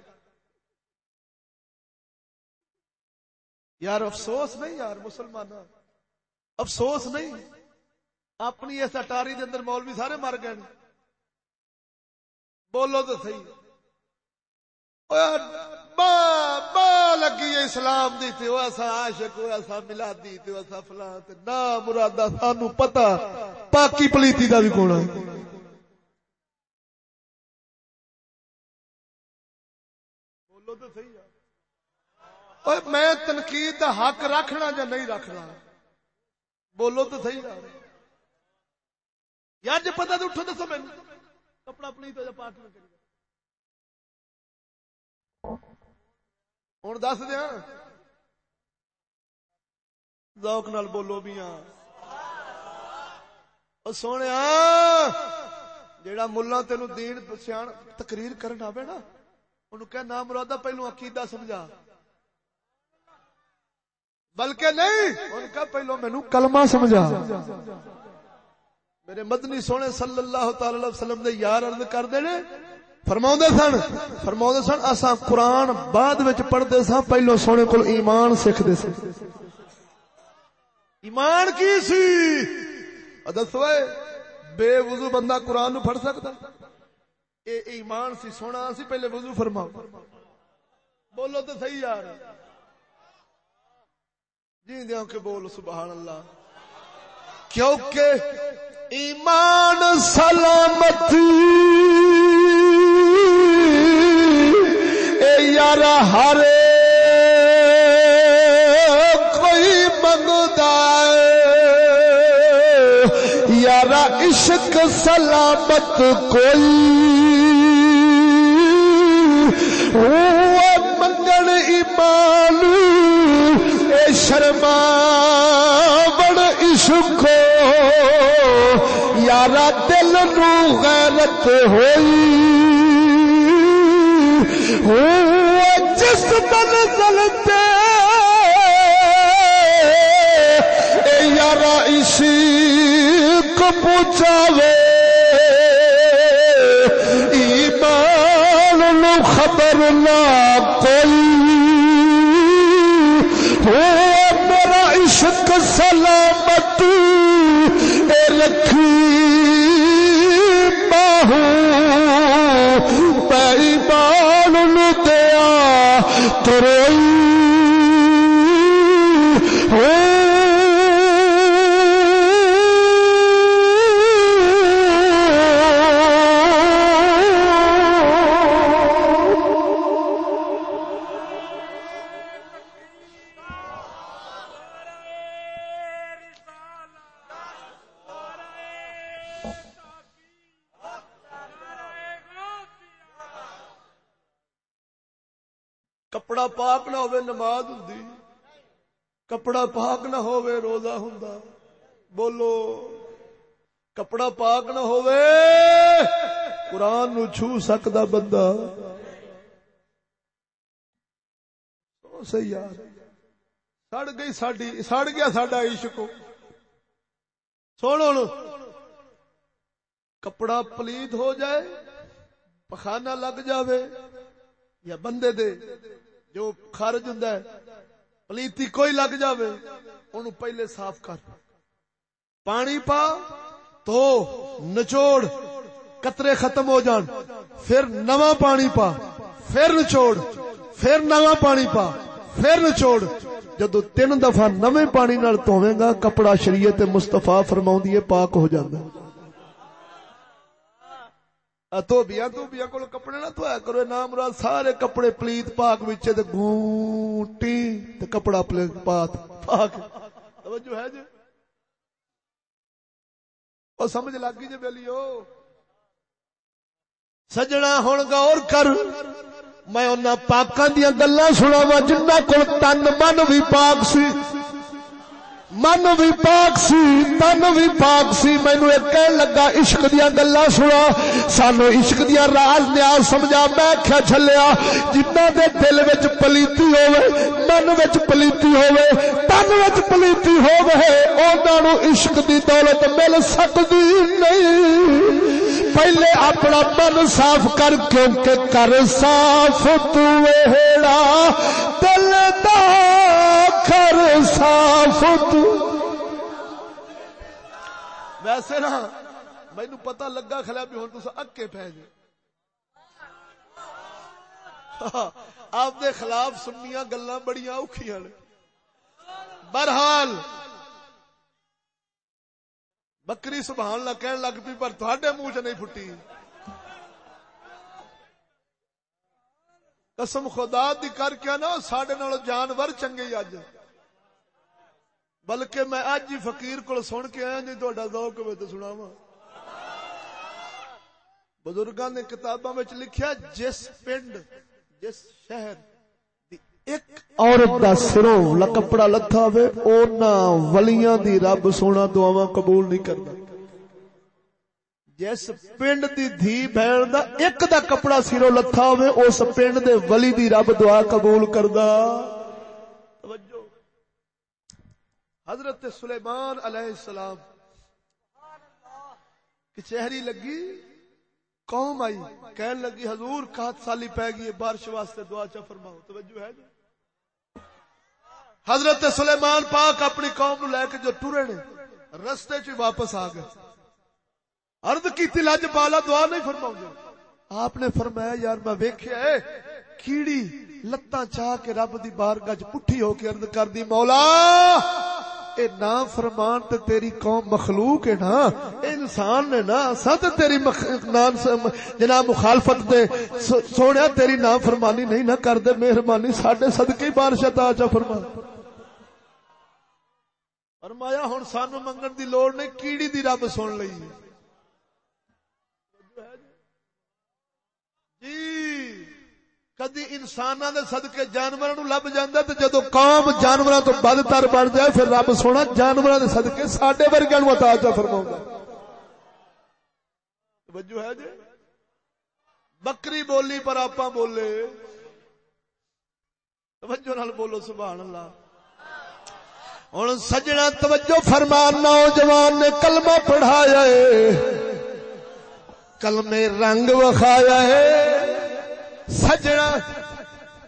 یار، افسوس نہیں یار، مسلمان ہاں۔ افسوس نہیں؟ اپنی اس اٹاری دے اندر مولوی سارے مر گئے بولو تو صحیح۔ با لگی اسلام دی تے ایسا عاشق ہوا ایسا ملادی تے ایسا فلاں تے۔ نا مرادا، سانو پتہ پاکی پلیتی دا بھی کونا بولو تو صحیح۔ ہے میں تنقید دا حق رکھنا یا نہیں رکھنا؟ بولو تو صحیح ہے یار جی پتا تو اٹھو دسو مینو کپڑا پلیت ہو جا پاٹ نہ کری ہوں دس دیا ذوق نال بولو بھی سونے جیڑا ملا تین دین سیاح تقریر کرنا آئے نا کہ نام مرادا پہلو عقیدہ سمجھا بلکہ نہیں! ان کا پہلو مینو کلمہ سمجھا۔ میرے مدنی سونے صلی اللہ تعالی علیہ وسلم دے یار عرض کر دے فرما سن فرما سن اصا قرآن بعد پڑھتے سا پہلو سونے کو ایمان سیکھتے سن ایمان کی سی؟ دسو بے وضو بندہ قرآن نو پڑھ سکتا اے ایمان سی، سونا سی، پہلے وضو فرما بولو تو صحیح یار۔ جی دیا کہ بول سبحان اللہ کیونکہ ایمان سلامتی اے یار ہر کوئی منگتا یار عشق سلامت کوئی۔ شرما، بڑ عشق یارا دل نو غیرت ہوئی۔ جس دن چلتے یار اسی کو پوچھاوے۔ ایمان نو خبر نہ کوئی۔ رکھی باہو تیرے کپڑا پاک نہ ہوئے روزہ ہوں بولو، کپڑا پاک نہ ہوئے قرآن نو چھو سکتا بندہ۔ صحیح یار۔ سڑ گئی ساڈی، سڑ گیا ساڈا عشق۔ سوڑ کپڑا پلیت ہو جائے، پخانہ لگ جاوے، یا بندے دے جو خارج ہوں پلیتی کوئی لگ جاوے ان پہلے صاف کر۔ پانی پا تو نچوڑ، قطرے ختم ہو جان۔ پھر نواں پانی پا، پھر نچوڑ، پھر نواں پانی پا، پھر نچوڑ۔ جدو تین دفعہ نویں پانی نال گا، کپڑا شریعت مستفا فرما پاک ہو جاندہ۔ تو بیا تو بیا کو کپڑے نہ دھویا کرو نام مراد سارے کپڑے پلیت پاک وچے تے گونٹی تے کپڑا پلیت پاک پاک۔ توجہ ہے جی؟ او سمجھ لگ گئی جی بیلیو؟ سجنا ہن غور کر۔ میں انہاں پاکاں دیاں گلاں سناواں جنہاں کول تن من وی پاک سی۔ من بھی پاک سی تن بھی پاک سی مینو ایک کہن لگا عشق دیا گلا سنا سانو عشق دیا راز نیاز سمجھا میں کیا چلیا جنہ دے دل وچ پلیتی ہوے من وچ پلیتی ہوے تن وچ پلیتی ہوے انہاں نو عشق دی دولت مل سکتی نہیں پہلے اپنا من صاف کر کیونکہ کر صاف تو تیڑا دل دا کر صاف ویسے نا مینو پتا لگا کھلا بھی ہوں تو اکے پہ جائے آپ دے خلاف سنیا گلا بڑی اوکھیاں نے۔ برحال بکری سبحان اللہ کہن لگ پی، پر تھوڑے منہ چ نہیں پھٹی۔ قسم خدا دی کر کے نا سڈے نال جانور چنگے اج۔ بلکہ میں اج ہی فقیر کو سن کے آیا جی تا ذوق میں تو سناوا بزرگاں نے کتاباں لکھیا جس پنڈ، جس شہر ایک عورت دا سروں لکپڑا لتھا ہوئے، اونا ولیاں دی رب سونا دعاواں قبول نہیں کردا۔ جس پنڈ دی دھی بہن دا ایک دا کپڑا سروں لتھا ہوئے اس پنڈ دے ولی دی رب دعا قبول کردا۔ توجہ۔ حضرت سلیمان علیہ السلام کچہری لگی، قوم آئی، کہن لگی، حضور کہت سالی پہ گئی بارش واسطے دعا چا فرماؤ۔ توجہ ہے جی؟ حضرت سلیمان پاک اپنی قوم نو لے کے جو ٹرے نے، رستے چ واپس آ گئے۔ ارد کی لج بالا دعا نہیں فرماؤ آپ نے فرمایا، یار میں ویکھیا ہے، کیڑی لتاں چاہ کے رب دی بارگاہ چ پٹھی ہو کے عرض کر دی، مولا، اے نا فرمان تے تیری قوم مخلوق ہے نا، اے انسان نے نا سات تیری نام جناب مخالفت دے سونے تیری نا فرمانی نہیں نہ کر دے، مہربانی، ساڈے صدقے بارش عطا چا فرما فرمایا، ہن سانو منگن دی لوڑ نہیں، کیڑی دی رب سن لئی کدی انسان دے صدقے جانور لب جانا تو جدو قوم جانور تو بد تر بن جائے، پھر رب سونا جانور دے صدقے سڈے ورگیا نو اتا چا فرما وجو ہے جی؟ بکری بولی پر آپ بولے۔ توجہ نال بولو، سبحان اللہ۔ ہوں سجنا توجہ فرمان نوجوان نے کلمہ پڑھایا ہے۔ کلمے رنگ وکھایا ہے۔ سجنا،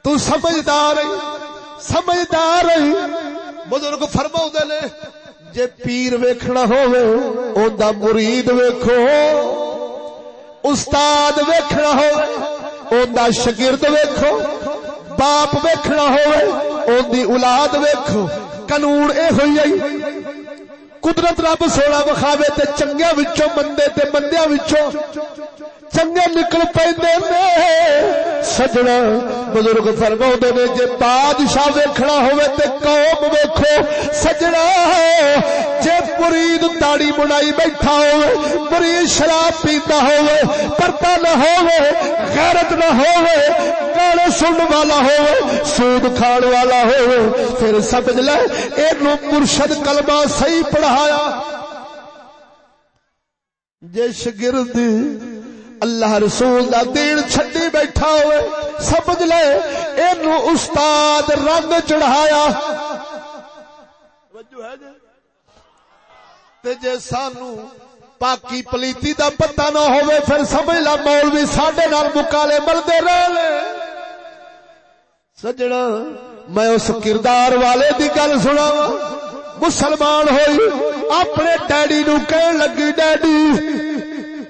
تو سمجھدار سمجھدار بزرگ فرما نے، جے پیر ویکھنا ہوا مرید ویکھو۔ استاد ویکھنا ہوا شگرد ویکھو۔ باپ ویکھنا ہوندی اولاد ویکھو۔ قانون اے ہوئی آئی قدرت رب سونا وکھاوے تے چنگیا وچوں، مندے تے مندیاں وچوں۔ چنگے نکل پہ سجنا بزرگ فرما نے جی بادشاہ ویکھنا ہوئے تے قوم ویکھو۔ سجنا جے مرید تاڑی بنائی بیٹھا ہوئے مرید شراب پیتا ہوئے پرتا نہ ہوئے غیرت نہ ہوئے گانے سن والا ہوئے سود کھان والا ہوئے پھر سمجھ لے اے مرشد کلمہ صحیح پڑھایا۔ جے شگرد اللہ رسول دا دین چھڈی بیٹھا ہوئے، سمجھ لے، اینو استاد رنگ چڑھایا۔ جی؟ تے جے سانو پاکی پلیتی دا پتہ نہ ہوئے، پھر سمجھ لا مولوی ساڈے نال مکالے ملدے رہے سجنا، میں اس کردار والے دی گل سنا مسلمان ہوئی، اپنے ڈیڈی نو کہن لگی، ڈیڈی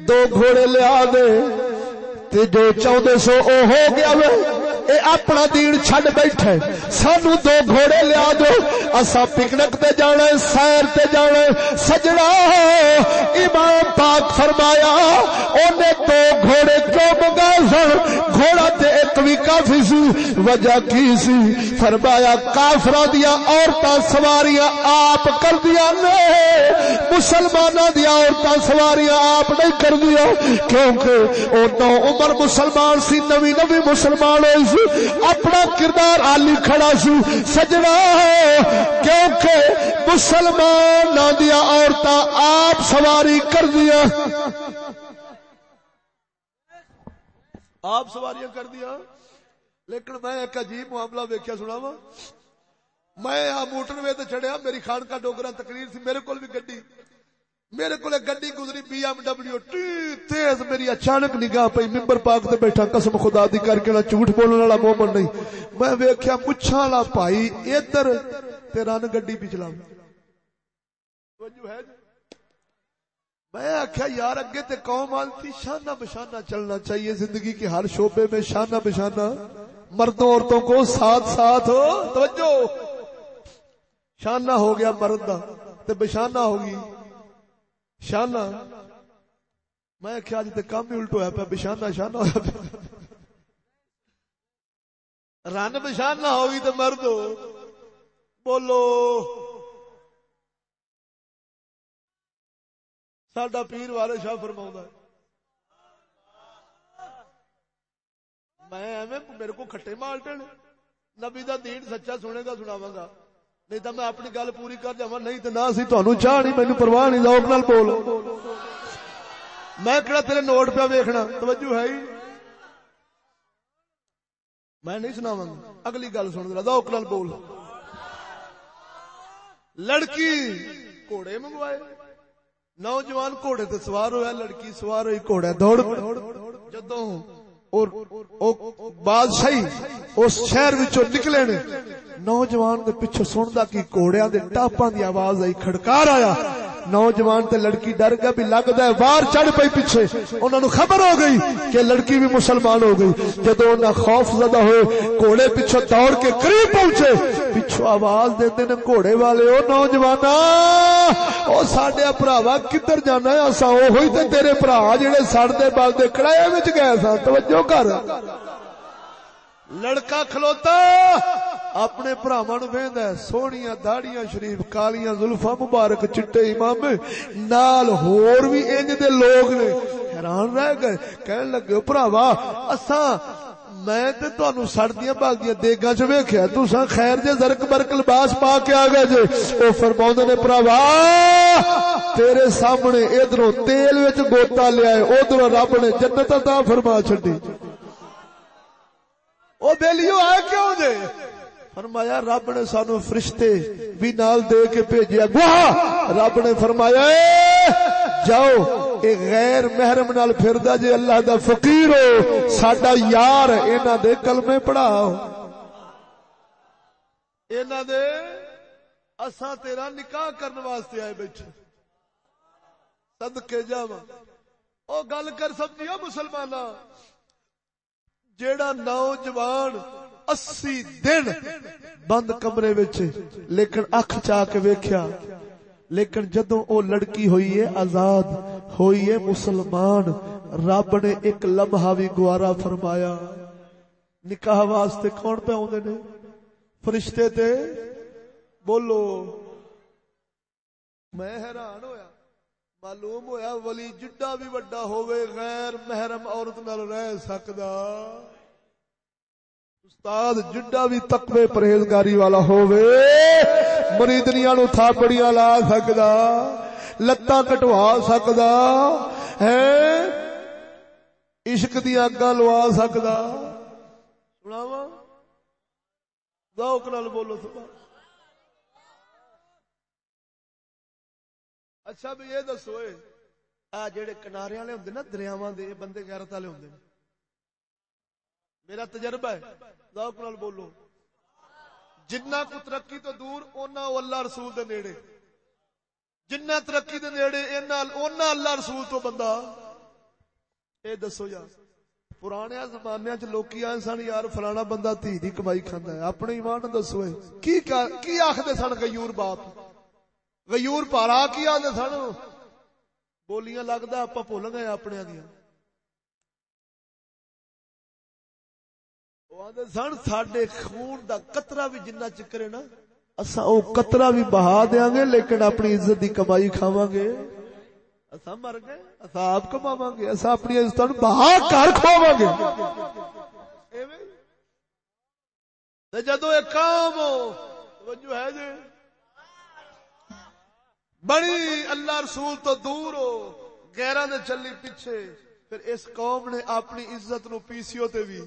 دو گھوڑے لیا دے تے جو چاہتے سو او ہو گیا وے۔ اے اپنا دین چھڈ بیٹھے۔ سانو دو گھوڑے لیا دو اسا پکنک تے جانا سیر تے جانا سجنا امام پاک فرمایا، اونے دو گھوڑے کیوں منگائے سن؟ گھوڑا تے ایک بھی کافی سی۔ وجہ کی سی؟ فرمایا کافرہ دیا عورتاں سواریاں آپ کر دیا نے۔ مسلمانہ دیا عورتاں سواریاں آپ نہیں کر دیا کیونکہ او نو عمر مسلمان سی، نوی نوی مسلمان ہوئی سی اپنا کردار آلی کھڑا سی سجنا کیونکہ مسلمان دیا عورتیں آپ سواری کر دیا آپ سواریاں کر دیا لیکن میں ایک عجیب معاملہ ویکیا سنا وا میں موٹر وے چڑھیا، میری خان کا ڈوگرا تقریر سی، میرے کو بھی گڈی۔ میرے کو گڈی گزری بی ایم ڈبلو تیز میری اچانک نگاہ پئی، ممبر پاک تے بیٹھا، قسم خدا دی کر کے نہ جھوٹ بولنے والا مومن نہیں۔ میں ویکھیا، مچھاں والا بھائی، ادھر تے رن گڈی پی چلا توجہ ہے جی۔ میں آخیا یار اگے تے قوم آلتی شانہ بشانہ چلنا چاہیے۔ زندگی کے ہر شعبے میں شانہ بشانہ۔ مردوں عورتوں کو ساتھ ساتھ ہو توجہ! شانہ ہو گیا مرد دا، تے بشانہ ہوگی۔ شانہ۔ میں کیا جی کام ہی الٹ ہوا پیا بشانہ شانہ ہوا پیا۔ رن بشانہ ہوگی تو مرد بولو۔ ساڈا پیر والے شاہ فرما میں ایویں میرے کو کھٹے مالٹے نبی دا دین سچا سنے گا، سناواں گا۔ نہیں تو میں اپنی گل پوری کر جا نہیں تو نہ سی تہن چاہ نہیں مینو پرواہ نہیں لوگ نال بول میں کہڑا تیرے نوٹ پہ ویکھنا توجہ ہے ہی میں نہیں سناواں اگلی گل سن ذرا دوک نال بول لڑکی گھوڑے منگوائے نوجوان گھوڑے تے سوار ہوا لڑکی سوار ہوئی گھوڑا دوڑ جدوں اور بادشاہ اس شہر وچوں نکلے نے۔ نوجوان دے پیچھے سندا کی گھوڑیاں دے ٹاپاں دی آواز آئی، کھڑکار آیا۔ نوجوان تے لڑکی ڈر گیا بھی لگدا ہے، وار چڑھ پئی پیچھے۔ انہاں نو خبر ہو گئی کہ لڑکی بھی مسلمان ہو گئی۔ جدوں انہاں خوف زدہ ہوئے، گھوڑے پیچھے دوڑ کے قریب پہنچے۔ پیچھے آواز دیندے نے گھوڑے والے، او نوجوانا، او ساڈے بھراوا کدھر جانا ہے؟ اساں او تے تیرے بھرا جڑے سڑدے بلدے کڑائے وچ گئے سان توجہ کر۔ لڑکا کھلوتا اپنے براوا نو وہد سوہنیا داڑیاں، شریف، کالیاں زلفا مبارک، چٹے امام نال ہور بھی انج دے لوگ نے حیران رہ گئے، کہن لگے براوا اساں، میں تے تانوں سڑدیاں باغیاں دیگاں چ ویکھیا، تساں خیر جے زرک برک لباس پا کے آ گئے جے۔ او فرماوندے نے براوا تیرے سامنے ادھروں تیل وچ گوتا لیا ہے، ادھروں رب نے جنت عطا فرما چھڈی۔ او بیلیو آئے کیوں دے فرمایا، رب نے سانو فرشتے بھی نال دے کے بھیجیا گواہ! رب نے فرمایا، اے! جاؤ، اے غیر محرم نال پھردا جے اللہ دا فقیر ہو، ساڈا یار انہاں دے کلمے پڑھاؤ۔ انہاں دے، اساں تیرا نکاح کرن واسطے آئے بیٹھے۔ صدقے جاواں۔ او گل کر سمجھیو مسلماناں، جیڑا نوجوان اسی دن بند کمرے وچ لیکن اکھ چا کے ویکھیا۔ لیکن جدوں او لڑکی ہوئی ہے، آزاد ہوئی ہے، مسلمان، رب نے ایک لمحہ بھی گوارا فرمایا۔ نکاح واسطے کون پہ آدھے نے؟ فرشتے تے؟ بولو۔ میں حیران ہویا۔ معلوم ہویا ولی جڈا بھی وڈا ہوئے غیر محرم عورت نال رہ سکدا۔ استاد جڈا بھی تقوی پرہیزگاری والا ہوئے مریدنیاں نو تھاپڑیاں لا سکدا لتاں کٹوا سکدا ہے عشق دی اگاں لوا سکدا سناواں ذوق نال بولو سبحان اچھا بھی یہ دسو آ جڑے کنارے والے ہوں نا دریاواں دے بندے غیرت والے ہوں میرا تجربہ ہے، ذوق نال بولو۔ جنہ کو ترقی تو دور، اونا اللہ رسول دے نیڑے۔ جنہ ترقی دے نیڑے اونا اللہ رسول تو بندہ۔ اے دسو یار، پرانے زمانے چ لوکی آئے سن، یار فلانا بندہ دھی دی کمائی کھانا ہے۔ اپنے ایمان دسو کی کی آخر سن گیور باپ؟ غیور پارا کی آدھے سن؟ بولیاں لگتا آپ بھول گئے اپنے دیا سن سڈے خون دا قطرہ بھی جنہ چکرے نا اصا او قطرہ بھی بہا دیا گے لیکن اپنی عزت دی کمائی کھاوا گے اصا مر گئے اصا آپ کما گے اصا اپنی عزت بہا کر کھاوا گے جدو ایک کام ہو جو ہے جی بڑی اللہ رسول تو دور ہو گہرا نے چلی پیچھے پھر اس قوم نے اپنی عزت نو پیسیو تے بھی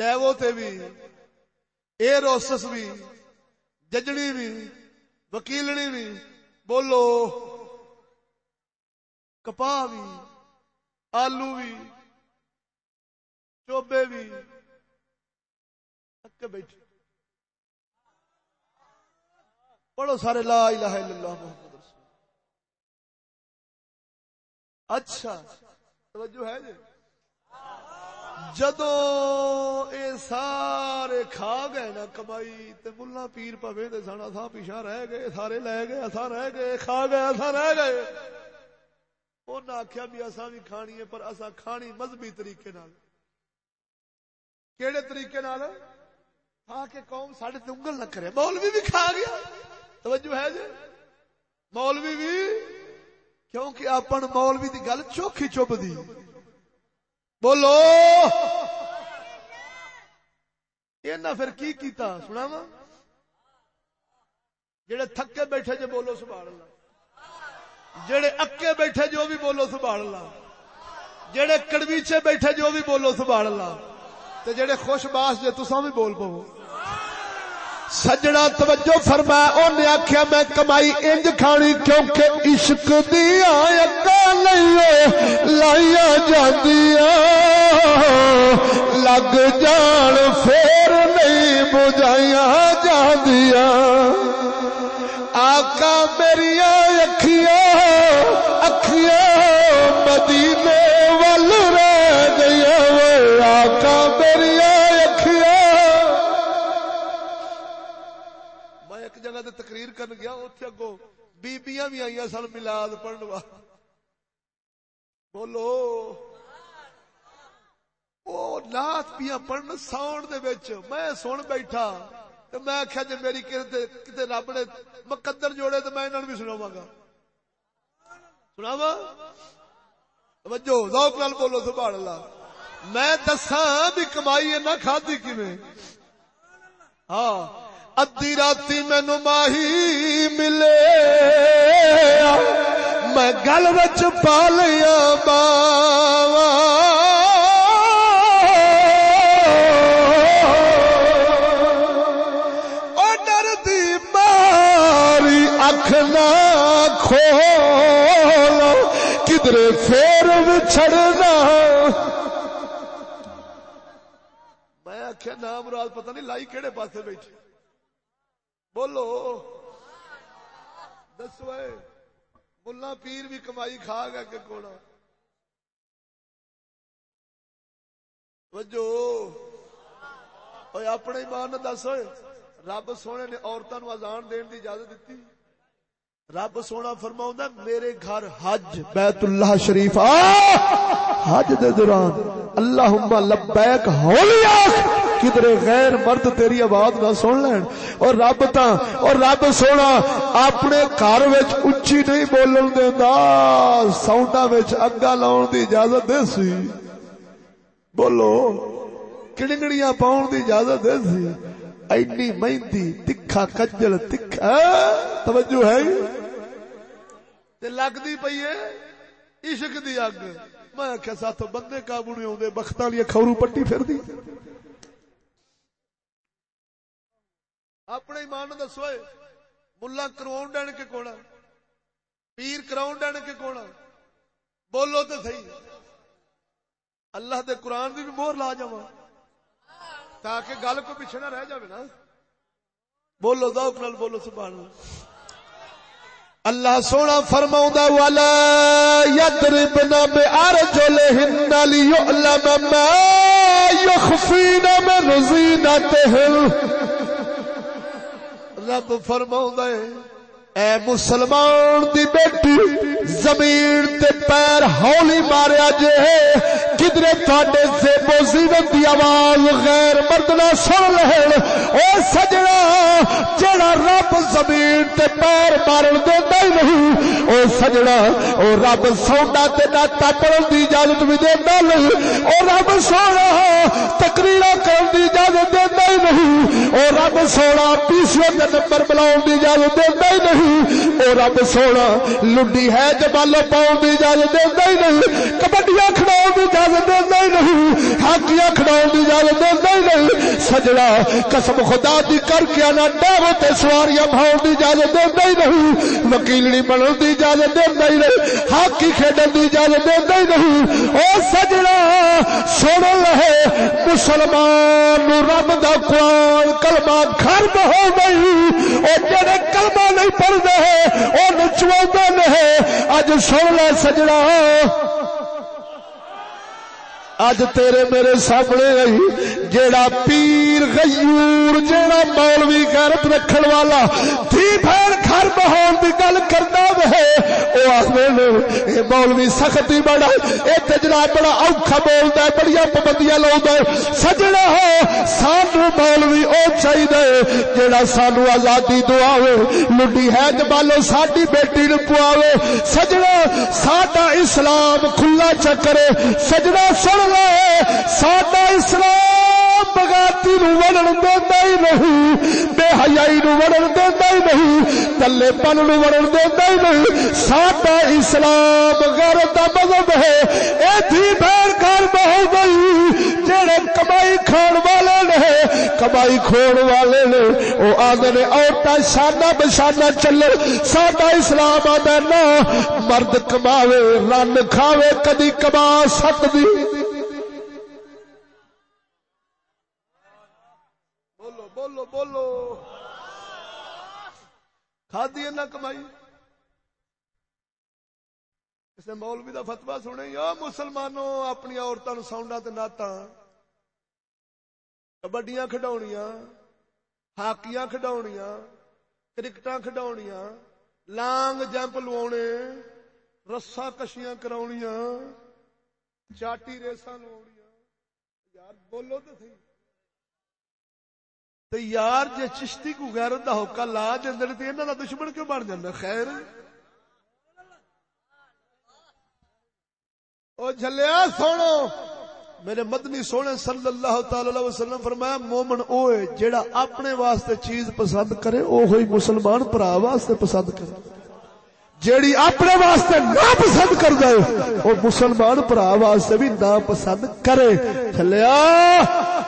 ڈیوو تے بھی اے روسس بھی ججڑی بھی وکیلنی بھی بولو، کپاہ بھی آلو بھی چوبے بھی کے بیٹھے پڑھو سارے لا الہ الا اللہ محمد رسول اچھا توجہ ہے جی؟ جدو اے سارے کھا گئے نا کمائی تے ملا پیر پوے دے سن اساں پیچھے رہ گئے، سارے لے گئے، اساں رہ گئے، کھا گئے، اساں رہ گئے۔ انہاں آکھیا بھی اساں بھی کھانی ہے، پر اساں کھانی مذہبی طریقے نال۔ کیڑے طریقے نال؟ کھا کے قوم ساڈے تے انگل نہ کرے۔ مولوی بھی کھا گیا۔ توجہ ہے جی؟ مولوی بھی کیونکہ اپن مولوی دی گل چوکھی چپ دی بولو! یہ پھر کی کیتا؟ سنا وا جڑے تھکے بیٹھے جو بولو سبحان اللہ۔ جڑے اکے بیٹھے جو بھی بولو سبحان اللہ۔ جڑے کڑویچے بیٹھے جو بھی بولو سبحان اللہ۔ تے جڑے خوش باس جے تساں بھی بول پو۔ سجنا توجہ فرما ان آخیا میں کمائی انج کھانی کیونکہ عشق دیا نہیں لائیا جاندیا لگ جان پھر نہیں بجائیا جاندیا آقا میری اکھیا اکھیا مدینے ول رہ گیا آقا میری جگہ تے تقریر کر گیا اتنے اگو بیبیاں بھی آئی سن ملاد پڑھن بولو۔ وہ نات پیا پڑھن ساؤن دے وچ۔ میں سن بیٹھا تو میں آخیا جی میری کتنے رب نے مقدر جوڑے تو میں انہوں بھی سناوا گا۔ سناوا وجو ذوق نال بولو سبحان اللہ میں دساں بھی کمائی نہ کھادی کیویں؟ ہاں۔ ادی رات مینو ماہی ملے میں گل بچ پا لیا باوا ڈر دی ماری اکھ نہ کھول کدھر پھر چڑنا میں آخیا نام مراد پتہ نہیں لائی کہڑے پاسے بیٹھے بولو۔ دسو ملا پیر بھی کمائی کھا گیا کہ کوڑا وجو اپنے ایمان دس رب سونے نے عورتوں آزان دین کی اجازت دیتی رب سونا فرما میرے گھر حج بیت اللہ شریف آ، حج دے دوران۔ اللہ لبیک ہولی کدھر غیر مرد تیری آواز نہ سن لین۔ اور رب تا اور رب سونا، اپنے گھر اچھی نہیں بولن دینا ساؤنڈا اگا لاؤن دی اجازت دے سی۔ بولو، کڑنگڑیاں پاؤن دی اجازت دے سی۔ اینی مہندی، تکھا کجل تکھا۔ ہاں، توجہ ہے۔ لگتی پی ہے، عشق دی اگ۔ میں آخیا ساتھ بندے قابو نہیں آتے بخت والی خورو پٹی پھر دی اپنے ایمان دسو ملا کروا ڈین کے کونا پیر کراؤ ڈین کے کونا بولو تو صحیح۔ اللہ دے قرآن دی بھی مور لا جا تاکہ گل کو پیچھے نہ رہ جائے نا۔ بولو، ذوق نال بولو، سبحان اللہ۔ اللہ سونا فرماؤں والا یضربنا بارجلهن ليعلم ما يخفين من زينتهن رب فرما اے مسلمان دی بیٹی زمین تے پیر ہولی ماریا جے کدرے تھوڑے زیب و زیوت دی آواز غیر مردنا سن لہن او سجنا جڑا رب زمین تے پیر مارن دے ہی نہیں او سجنا، او رب سونڈا تے نہ تاپرن دی اجازت بھی دے نہیں، او رب سونا تقریرا کرن دی اجازت دے ہی نہیں، او رب سونا پیسوں دے نمبر بلاؤن دی اجازت دے ہی نہیں، او رب سونا لڈی ہے جبال پاؤں کی اجازت دینا ہی نہیں، کبڈیاں کھڑاؤ کی اجازت اجازت دینا ہی نہیں ہاکیاں کھڑاؤ کی اجازت دینا ہی نہیں۔ سجڑا، قسم خدا دی کر کے آنا ڈیو تے سواریاں بھاؤ کی اجازت دینا ہی نہیں۔ وکیلڑی بنن کی اجازت دینا ہی نہیں، ہاکی کھیڈن کی اجازت دینا ہی نہیں۔ او سجنا سن لے مسلمان رب دا قرآن، کلمہ گھر ہو گئی او جڑے کلمہ نہیں پڑھتے وہ نچوا نہیں۔ اج سن لے سجنا اج تیرے میرے سامنے رہی جیڑا پیر غیور، جیڑا مولوی غیرت رکھن والا تھی بھین گھر بہان دی گل کرنا وے او آخر اے مولوی سختی بڑا، اے تجرا بڑا اوکھا بولدا ہے، بڑی پابندیاں لاوندا ہے۔ سجنا ہو، سانو مولوی او چاہیے جیڑا سانو آزادی دعاوے، لڈی ہے جبالو ساڈی بیٹی نو پواوے۔ سجنا، ساڈا اسلام کھلا چکرے سجنا سن ساڈا اسلام بغاتی نو وڑن دینا ہی نہیں بے حیائی نو وڑن دینا ہی نہیں تلے پن نو وڑن دینا ہی نہیں ساڈا اسلام غیرت دا مذہب ہے اے تھی بہن گھر بہو گئی جڑے کمائی کھان والے نے کمائی کھوڑ والے نے او آدھے نے عورتاں شانہ بشانہ چلے ساڈا اسلام آدھے نا مرد کماوے رن کھاوے کدی کما سکدی بولو۔ بولو کھادی نہ کمائی۔ اس نے مولوی کا فتوا سنے یا مسلمانوں، اپنی عورتوں ساؤنڈا ناتا کبڈیاں کھڈاؤنیاں ہاکیاں کھڈاؤنیاں کرکٹاں کھڈاؤنیاں لانگ جمپ لونے رسا کشیاں کراؤنیاں چاٹی ریساں لوڑیاں یار، بولو تو صحیح۔ تو یار جے چشتی کو غیرت دا ہوکا لا دیں تے انہاں دا دشمن کیوں بن جاندا خیر۔ او جھلیا سونو۔ میرے مدنی سونے صلی اللہ تعالی علیہ وسلم فرمایا، مومن اوے جیڑا اپنے واسطے چیز پسند کرے او ہوئی مسلمان بھرا واسطے پسند کرے۔ جیڑی اپنے واسطے نہ پسند کر دے او مسلمان بھرا واسطے بھی نہ پسند کرے۔ چلیا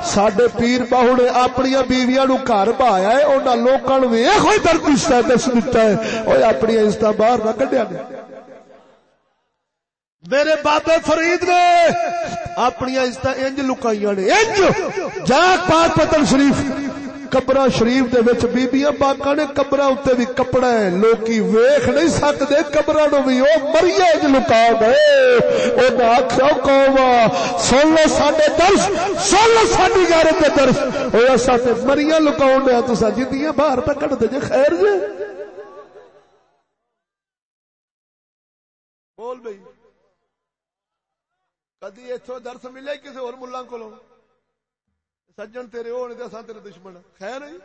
سڈے پیر باہو نے اپنی بیویاں نو گھر بہایا ہے انہاں لوکاں نو یہ کوئی درد دس دتا ہے اوے اپنی عزت باہر نہ کڈیا نے میرے بابے فرید نے اپنی عزت انج لکائیاں نے انج جاگ پاک پتن شریف قبر شریف دے وچ بیبیاں پاکاں نے قبر اتنے بھی کپڑا ہے لوکی ویکھ نہیں سکدے قبراں نو بھی او مریے وچ لکا گئے او نہ آکھو قوما سن لو ساڈے درس سن لو ساڈی غیرت دے درس او اسا تے مریاں لکاون دے تساں جدیاں باہر پکڑ دے جے خیر جے بول بھائی کدی اتو درس ملے کسی اور ملا کو سجن تیرے ہو نہیں تیرے دشمن خیر ہے جی؟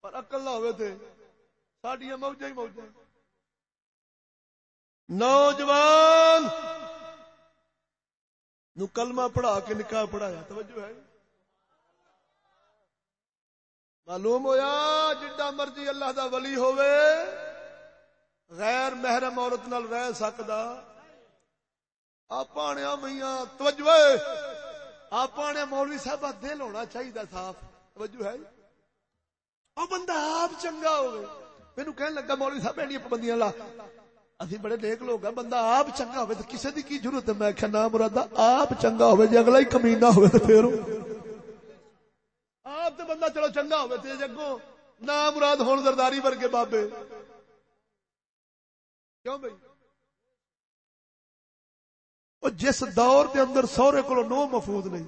پر اکل نہ ہوئے تھے ساڈیا موجا ہی موجا نوجوان! نو کلمہ پڑھا کے نکاح پڑھایا۔ توجہ ہے جی؟ معلوم ہویا جڈا مرضی اللہ دا ولی ہوئے غیر محرم عورت نال رہ سکدا۔ آپ میاں توجہ آپ نے مولوی صاحب دل ہونا چاہیے صاف۔ توجہ ہے جی؟ وہ بندہ آپ چنگا ہوگا میرے کہنے لگا مولوی صاحب ایڈی پابندیاں لا۔ اسی بڑے نیک لوگ ہیں۔ بندہ آپ چنگا ہوئے تو کسی دی کی ضرورت ہے؟ میں کہ نہ مراد آپ چنگا ہوئے جی اگلا ہی کمینہ ہوئے تو پھر۔ آپ تو بندہ چلو چنگا ہوئے تو جگو نہ مراد ہون زرداری ورگے بابے۔ کیوں بھائی؟ وہ جس دور دے اندر سہرے کو نو مفود نہیں۔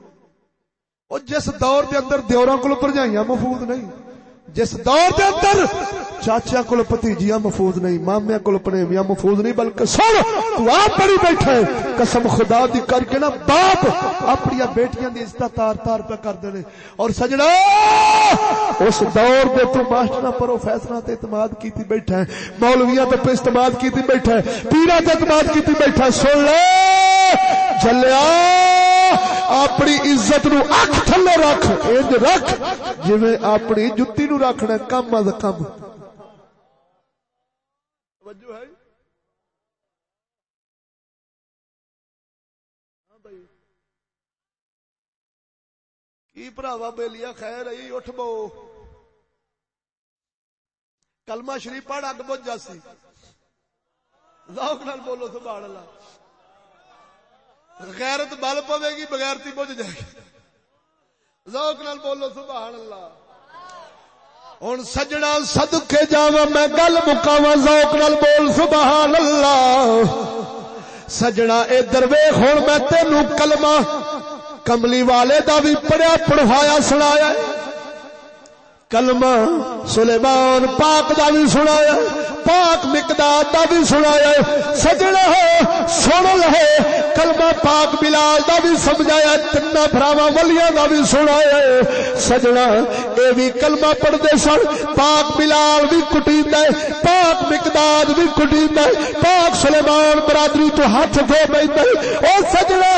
وہ جس دور دے اندر دیوراں کو پرجائیاں مفود نہیں۔ جس دور دے اندر چاچا کو پتیجیاں مفوظ نہیں مامیا کو پنیویاں مفوظ نہیں بلکہ سن تو آپ بڑی بیٹھے قسم خدا دی کر کے نا باپ اپنی بیٹیاں دی عزت تار تار پہ کر دینے اور سجنا اس دور دے تو ماسٹر پروفیسر تے اعتماد کیتی بیٹھا ہے مولویاں تے پہ اعتماد کیتی بیٹھا ہے پیرا تے اعتماد کیتی بیٹھا ہے سن لے جلیا اپنی عزت نو اکھ تھلے رکھ انج رکھ جویں اپنی جُتی نو رکھنا کم از کم توجہ ہے؟ ہاں بھائی۔ کی بھراوا بےلیا خیر آئی، اٹھ بو۔ کلمہ شریف پڑھ اگ بج جاسی ذوق نال بولو سبحان اللہ۔ غیرت بل پوے گی، بغیرتی بجھ جائے گی۔ ذوق نال بولو سبحان اللہ۔ ہوں سجنا صدقے جاوا میں گل مکاوا ذوق نال بول، سبحان اللہ۔ سجنا اے درویخ ہوں میں تینوں کلمہ کملی والے دا بھی پڑھیا پڑھوایا سنایا۔ کلمہ سلیمان پاک دا بھی سنایا، پاک مقدار دا بھی سنایا۔ سجنا ہو، سن لے کلمہ پاک بلال دا بھی سمجھایا تین بھراوا ولیاں دا بھی سنایا سجنا، اے بھی کلمہ پڑھتے سن، پاک بلال بھی کٹی پاک مقدار بھی کٹی پاک سلیمان برادری تو ہاتھ دھو بیٹھے او سجنا،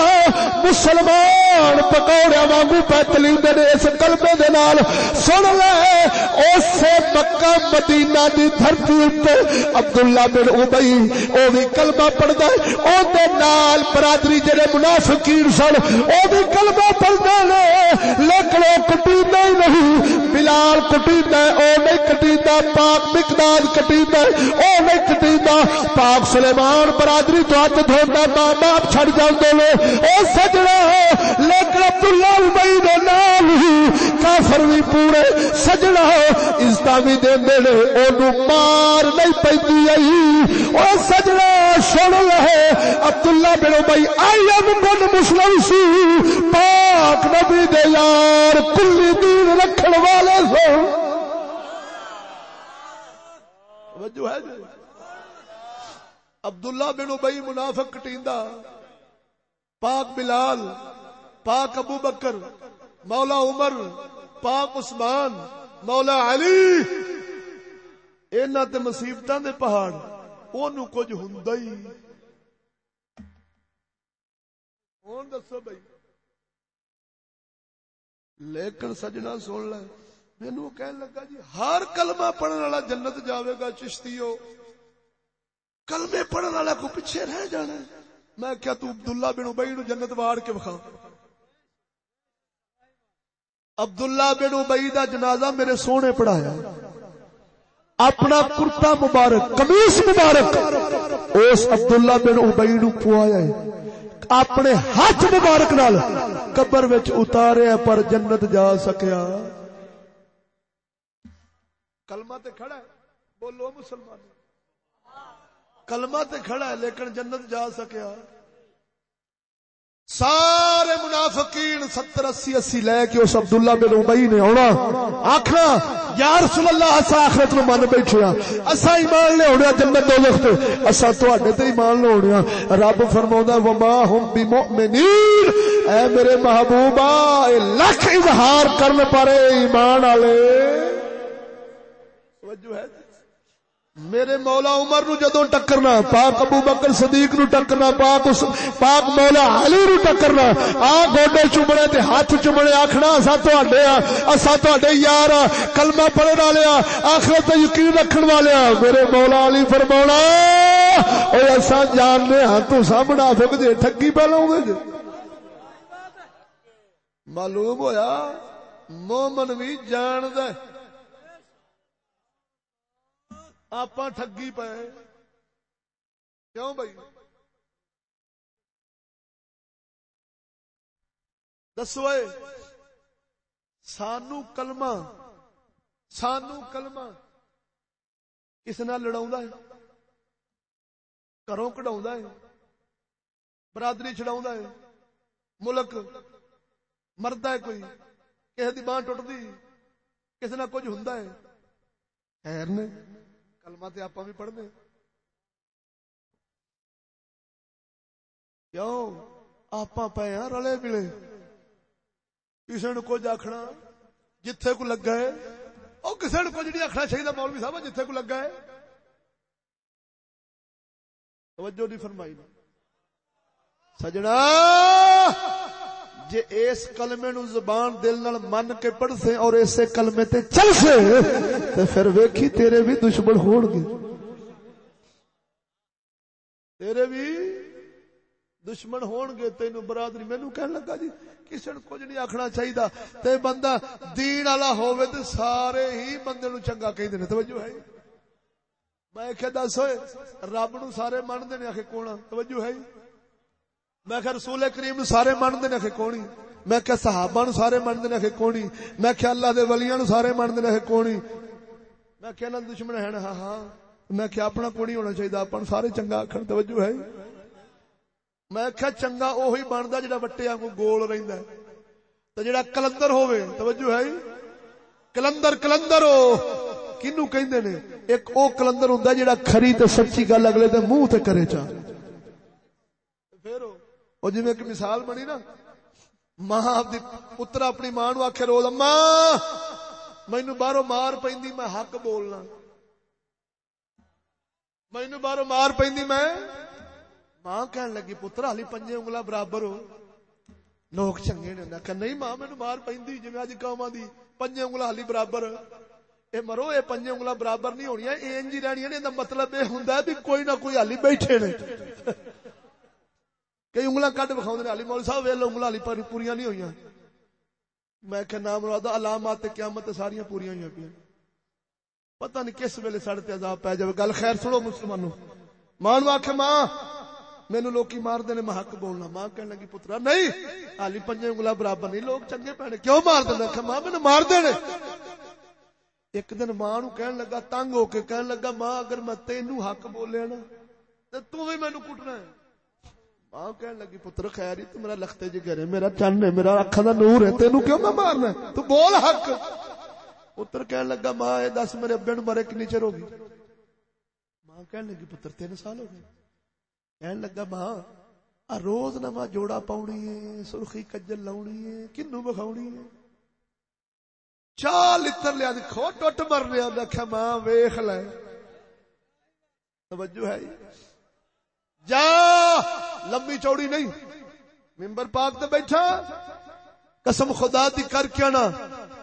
مسلمان پکوڑیا وانگو پیتلی دے اس کلمے دے نال۔ سن لے اسے مکہ مدینہ دی دھرتی تے عبداللہ بن ابئی او بھی کلمہ پڑھدا ہے، او دے نال برادری برادری جڑے منافقین سن، او بھی کلمہ پڑھدا نے لیکن او کٹیندا ہی نہیں۔ بلال کٹیندا او نہیں کٹیندا پاک مقداد کٹیندا او نہیں کٹیندا پاک سلیمان برادری تو ہاتھ دھوندا ماں باپ چھڑ جاندے نے۔ او سجنا، لیکن عبداللہ ابئی دے نال ہی کافر بھی پورے سجنا عزت بھی دے نے۔ او مار نہیں پی او سجنا، سن لے عبداللہ بن بھائی آئی ایم بن مسلم سی۔ پاک نبی دے یار، کلی دین رکھن والے سو۔ جو ہے جی؟ عبداللہ بن ابئی منافق کٹیندا پاک بلال، پاک ابو بکر، مولا عمر، پاک عثمان، مولا علی۔ اینا تے مصیبتاں دے پہاڑ، اونوں کچھ ہوندا ہی۔ ہن دسو بھائی۔ لیکن سجنا سن لے۔ مینو کہن لگا جی ہر کلمہ پڑھن والا جنت جاوے گا چشتیو کلمے پڑھن والا کو پیچھے رہ جانا میں کیا تو عبداللہ بن ابئی نو جنت واڑ کے بخا عبداللہ بن ابئی دا جنازہ میرے سونے پڑھایا۔ اپنا کرتا مبارک کمیس مبارک، اس عبداللہ بن ابئی نو پوایا ہے۔ اپنے ہاتھ مبارک نال قبر وچ اتاریا پر جنت جا سکیا۔ کلمہ تے کھڑا ہے۔ بولو مسلمان۔ کلمہ تے کھڑا ہے، لیکن جنت جا سکیا۔ سارے منافقین ستر اسی اسی لے کے اس عبداللہ بن ابئی نے آنا آخنا یا رسول اللہ اسا آخرت نو من بیٹھے ہاں۔ اسا ایمان لے ہونے ہاں جنت دو وقت۔ اسا تواڈے تے ایمان لے ہونے ہاں۔ رب فرماوندا وما هم بمؤمنین اے میرے محبوبا اے لاکھ اظہار کرن پر ایمان والے۔ توجہ ہے۔ میرے مولا عمر نو جدو ٹکرنا، پاک ابو بکر صدیق نو ٹکرنا، پاک اس پاک مولا علی نو ٹکرنا۔ آ گوڈے چومنے تے ہاتھ چومنے آکھنا اسا تواڈے ہاں اسا تواڈے یار کلمہ پڑھن والے ہاں آخرت تے یقین رکھن والے ہاں میرے مولا علی فرماونا او اسا جاننے ہاں تو سب منافق جے، ٹھگی پہ گے معلوم ہویا؟ مومن بھی جان دے۔ آپ ٹگی پے کیوں بھائی دسو سانو کلمہ سانو کلمہ کس نال لڑا ہے گھروں کٹا ہے برادری چڑھا ہے ملک مرد ہے کوئی کسی کی بان ٹوٹتی کسی نہ کچھ ہوں خیر نے کلمہ تے آپ بھی پڑھنے کیوں؟ آپ پے ہاں رلے ملے۔ کسی نے کچھ آخنا جتھے کو لگا ہے وہ کسی نے کچھ نہیں آخنا چاہیے مولوی صاحب، جتھے کو لگا ہے۔ توجہ نہیں فرمائی۔ سجنا جے اس کلمے نو زبان دل نال من کے پڑھ سے اور اسے کلمے تے چل سے تے پھر ویکھی تیرے بھی دشمن ہون گے۔ تیرے بھی دشمن ہون گے، تینو برادری مینو کہن لگا جی کسی نے کچھ نہیں آکھنا چاہیے تے بندہ دین والا ہوے تے سارے ہی بندے نو چنگا کہندے نے توجہ ہے۔ میں کہ دس ہوئے، رب نو سارے منتے نے آخر کون توجہ ہے۔ میں کہ رسول کریم سارے منتے نے آخر کونی؟ میں کہ صحابہ نو سارے منتے نے آخر کونی؟ میں کہ اللہ دے ولیاں نو سارے منتے نے آخر کونی؟ میں کہ انہاں دشمن ہیں ہاں ہاں۔ میں کہ اپنا کونی ہونا چاہیے، اپن سارے چنگا آخر توجہ ہے۔ میں کہ چنگا اوہی بندا جڑا وٹے کو گول رہندا ہے۔ تے جڑا کلندر ہوے توجہ ہے۔ کلندر کلندر ہو کنو کہندے نے، ایک او کلندر ہوندا جڑا کھری تے سچی گل اگلے دے منہ تے کرے چا۔ پھر او جویں جی ایک مثال بنی نا، ماں اپنی پتر اپنی ماں نو آکھے روز اما مینوں باہروں مار پیندی میں حق بولنا۔ مینوں باہروں مار پیندی میں ماں کہن لگی، پتر حالی پنجے انگلا برابر ہو۔ لوگ چنگے نے کہ نہیں ماں، مینوں مار پیندی جویں جی اج قوماں دی، پنجے انگلا حالی برابر۔ اے مرو، اے پنجے انگلا برابر نہیں ہونی اے انج ہی رہنی نے مطلب اے ہوندا ہے بھی کوئی نہ کوئی حالی بیٹھے نے۔ کئی انگلاں کڈ بکھاوندے نے علی مول صاحب ویلو انگلاں علی پر پوریاں نہیں ہویاں میں کہ نام مراد علامات قیامت ساریاں پوریاں ہویاں پیاں پتہ نہیں کس ویلے ساڈے تے عذاب پے جاوے۔ گل خیر سنو مسلمانوں۔ ماں نو آکھے، ماں مینو لوکی مار دے میں حق بولنا۔ ماں کہنے لگی، پترا، نہیں، علی پنجے انگلا برابر نہیں لوگ چنگے پینے۔ کیوں مار دے؟ کہ ماں مینو مار دے ایک دن ماں نو کہن لگا، تنگ ہو کے کہن لگا، ماں، اگر میں تینو حق بولیا نا، تے تو بھی مینو کٹنا ہے۔ ماں کہن لگی پتر خیر ہی تو میرا لختے جی گھر میرا چن ہے میرا اکھا دا نور ہے تینو کیوں میں مارنا ہے تو بول حق پتر کہن لگا ماں اے دس میرے ابے نو مرے کنی چر ہو گئی ماں کہن لگی پتر تین سال ہو گئے کہن لگا ماں آ روز نواں جوڑا پاؤنی ہے سرخی کجل لاؤنی ہے کنو بکھاؤنی ہے چال لتر لیا دیکھو ٹوٹ مر لیا دیکھا ماں ویخ لے توجہ ہے جا! لمبی چوڑی نہیں۔ ممبر پاک تے بیٹھا۔ قسم خدا دی کر کے نا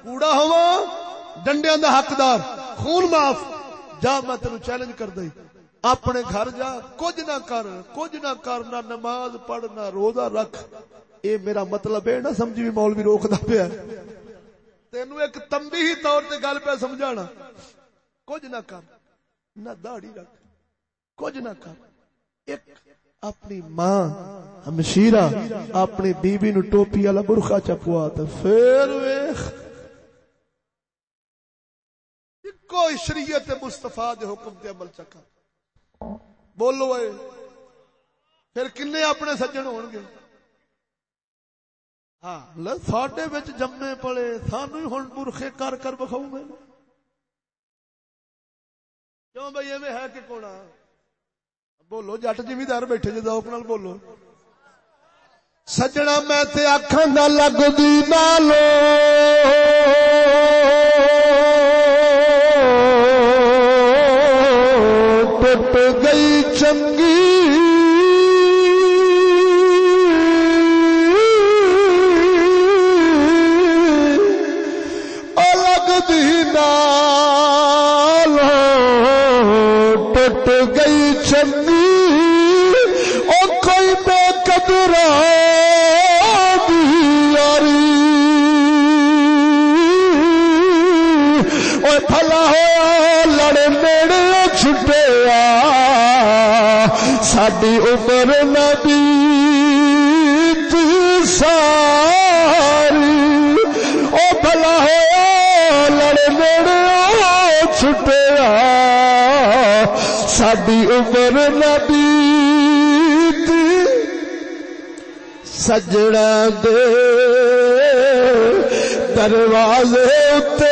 کوڑا ہوا۔ ڈنڈیاں دا حقدار۔ خون معاف۔ جا میں تینوں چیلنج کر دئی۔ اپنے گھر جا۔ کچھ نہ کر۔ کچھ نہ کر۔ نہ نماز پڑھ، نہ روزہ رکھ۔ اے میرا مطلب ہے نہ سمجھی بھی مولوی روکدا پیا تینو ایک تمبی ہی طور تے گل پہ سمجھانا۔ کچھ نہ کر۔ نہ داڑھی رکھ۔ کچھ نہ کر۔ ایک اپنی ماں ہمشیرہ اپنی بی بی نو ٹوپی والا برخا چپوا تے پھر ویکھ کوئی شریعت مصطفیٰ دے حکم تے عمل چکا۔ بولو اے، پھر کنے اپنے سجن ہون گے ہاں ساڈے وچ جمے پڑے، سانو ہی ہن برخے کر کر بکھاؤ گے۔ کیوں بھائی ایویں ہے کہ کونا بولو جٹ زمیندار بیٹھے جے ذوق نال بولو سجنا میں تے اکھاں دا لگدی نالو ٹوٹ گئی چنگی الگ دینال ٹوٹ گئی چنگی ساری عمر نبی ساری۔ او بھلا ہوا لڑ نیڑے چھٹیا۔ ساری عمر نبی سجڑا دے دروازے تے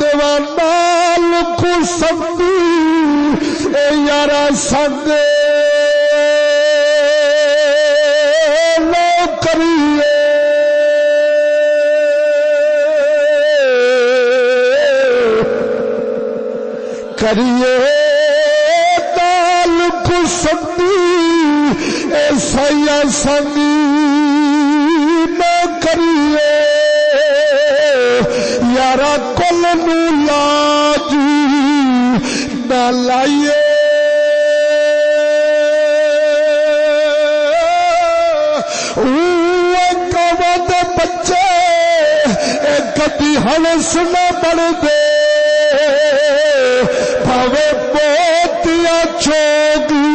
دیوانہ کو سندی اے یارا لو کریے۔ کریے دال کو سندی سیا سنگ۔ لائیے۔ بچے کدی ہل سنا بڑ دے۔ پاوے بوتیا چوگی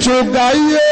چگائیے۔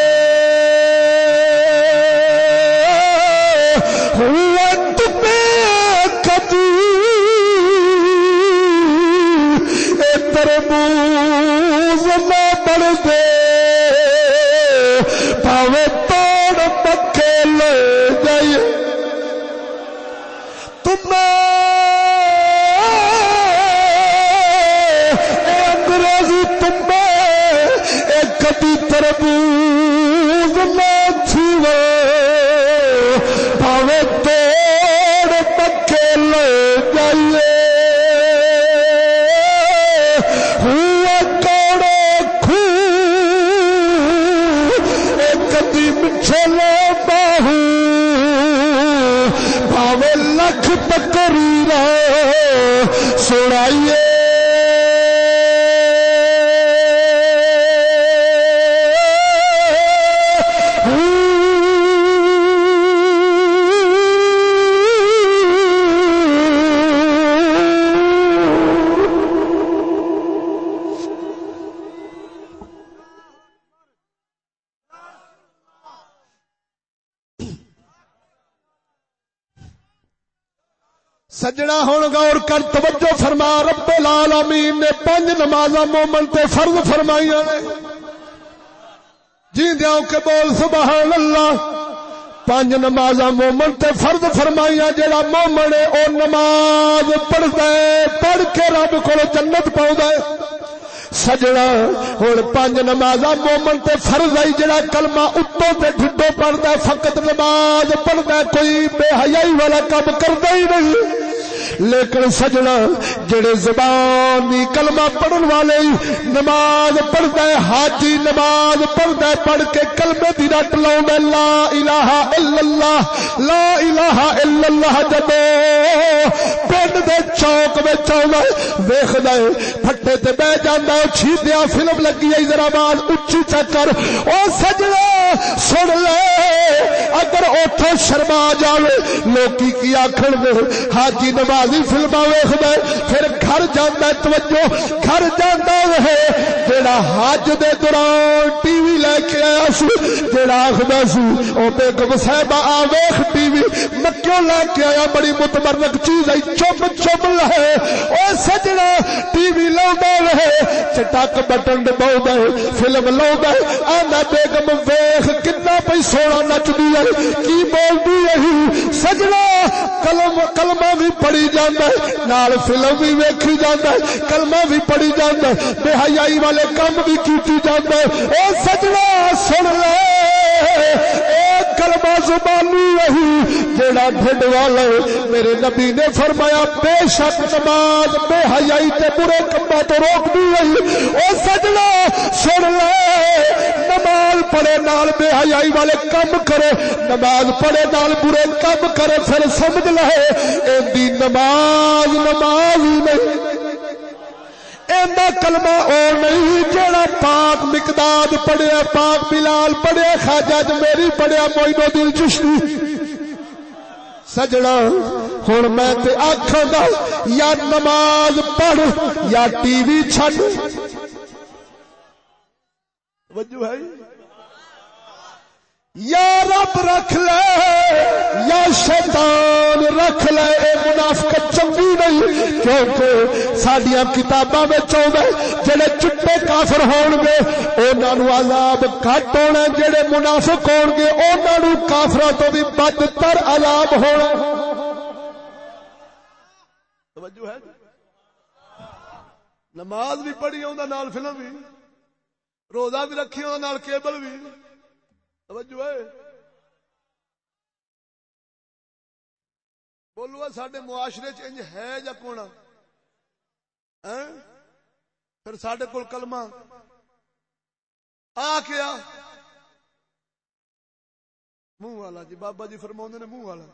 سجنا ہوں غور کر، توجہ فرما، رب العالمین نے پنج نماز مومن تے فرض فرمائی نے۔ جی دیا کے بول، سبحان اللہ۔ پانچ نماز مومن تے فرض فرمائی جڑا مومن ہے، او نماز پڑھتا ہے، پڑھ کے رب کو جنت پاؤں سجنا ہوں پانچ نماز مومن تے فرض آئی جڑا کلمہ اتوں تے ڈھڈو پڑھتا فقط نماز پڑھتا کوئی بے حیائی والا کام کرتا ہی نہیں۔ لیکن سجنا جڑے زبانی کلمہ پڑھن والے نماز پڑھتا ہے، حاجی نماز پڑھتا ہے، پڑھ کے کلمے دی رٹ لا الہ الا اللہ، لا الہ الا اللہ جدو پنڈ دے چوک وچ آوندا ویکھدا ہے، پھٹے تے بیٹھ جاندا ہے چھیدیا فلم لگی ہے، ذرا آواز اونچی چکر، او سجنا، سن لے، اگر اوتھے شرما جاوے، لوکی کی آکھن دے، حاجی نماز نمازی فلما ویخد پھر گھر جانا توجہ، گھر جانا ہے۔ جڑا حج دے دوران ٹی وی لے کے آیا سو جڑا آخر سو او بیگم صاحبہ آ ویخ ٹی وی، مکیوں لے کے آیا، بڑی متبرک چیز ہے، چپ چپ لے او سجنا ٹی وی لاؤں رہے، چٹک بٹن دباؤ دے فلم لاؤں دے آنا بیگم ویخ کتنا پی سونا نچدی ہے، کی بول دی رہی سجنا، کلم کلمہ بھی پڑھی جانا ہے، نال فلم بھی ویکھی جانا ہے، کلمہ بھی پڑھی جانا ہے بے حیائی والے کام بھی کیتی جانا ہے۔ اے سجنا، سن لے اے کلمہ زبانی رہی جیڑا ڈھڈ والا میرے نبی نے فرمایا، بے شک نماز، بے حیائی تے برے کما تو روک دی رہی اے سجنا، سن لے۔ نماز پڑھے نال بے حیائی والے کم کرے۔ نماز پڑھے نال برے کم کرے، پھر سمجھ لے۔ اے دی نماز نماز ہی نہیں۔ اینا کلمہ او نہیں جڑا پاک مقداد پڑھیا، پاک بلال پڑھیا، خواجہ میری پڑھیا، موئنو دل چشتی۔ سجنا ہوں میں تے آخا یا نماز پڑھ، یا ٹی وی چھڈ۔ وجو ہے۔ یا رب رکھ لے، یا شیطان رکھ لے، اے منافقت چنگی نہیں، کیونکہ سڈیا کتاباں جڑے چٹے کافر ہون گے انہاں نو عذاب گھٹ ہونا، جڑے منافق ہون گے انہاں نو کافراں تو بھی بدتر عذاب ہونا۔ توجہ ہے جی؟ نماز بھی پڑھی ہوندا نال فلم بھی، روزہ بھی رکھی ہوندا نال کیبل بھی۔ توجہ ہے۔ بولو سڈے معاشرے چ ہے یا کونا پھر سڈے کول کلمہ۔ آ کیا منہ والا جی بابا جی فرما نے منہ والا۔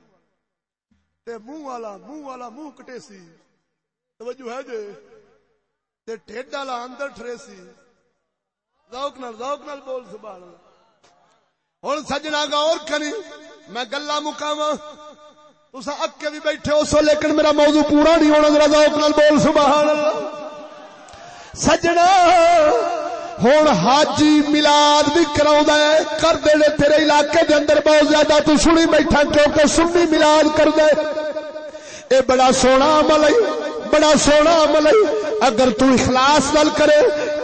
تے منہ والا منہ والا منہ کٹیسی توجہ ہے جی تے ٹھڈ والا اندر ٹریسی ذوق نال ذوق نال بول، سبحان اللہ۔ ہن سجنا غور کری میں گلا مکاواں۔ تسا اکے بھی بیٹھے ہو سو، لیکن میرا موضوع پورا نہیں ہونا، ذرا ذوق نال بول سبحان اللہ سجنا ہوں حاجی ملاد بھی کرا کر دے تیرے علاقے دے اندر بہت زیادہ تو سنی بیٹھا، کیونکہ سنی ملاد کر دے۔ اے بڑا سونا عمل ہے، بڑا سونا عمل ہے۔ اگر تو اخلاص نال کرے،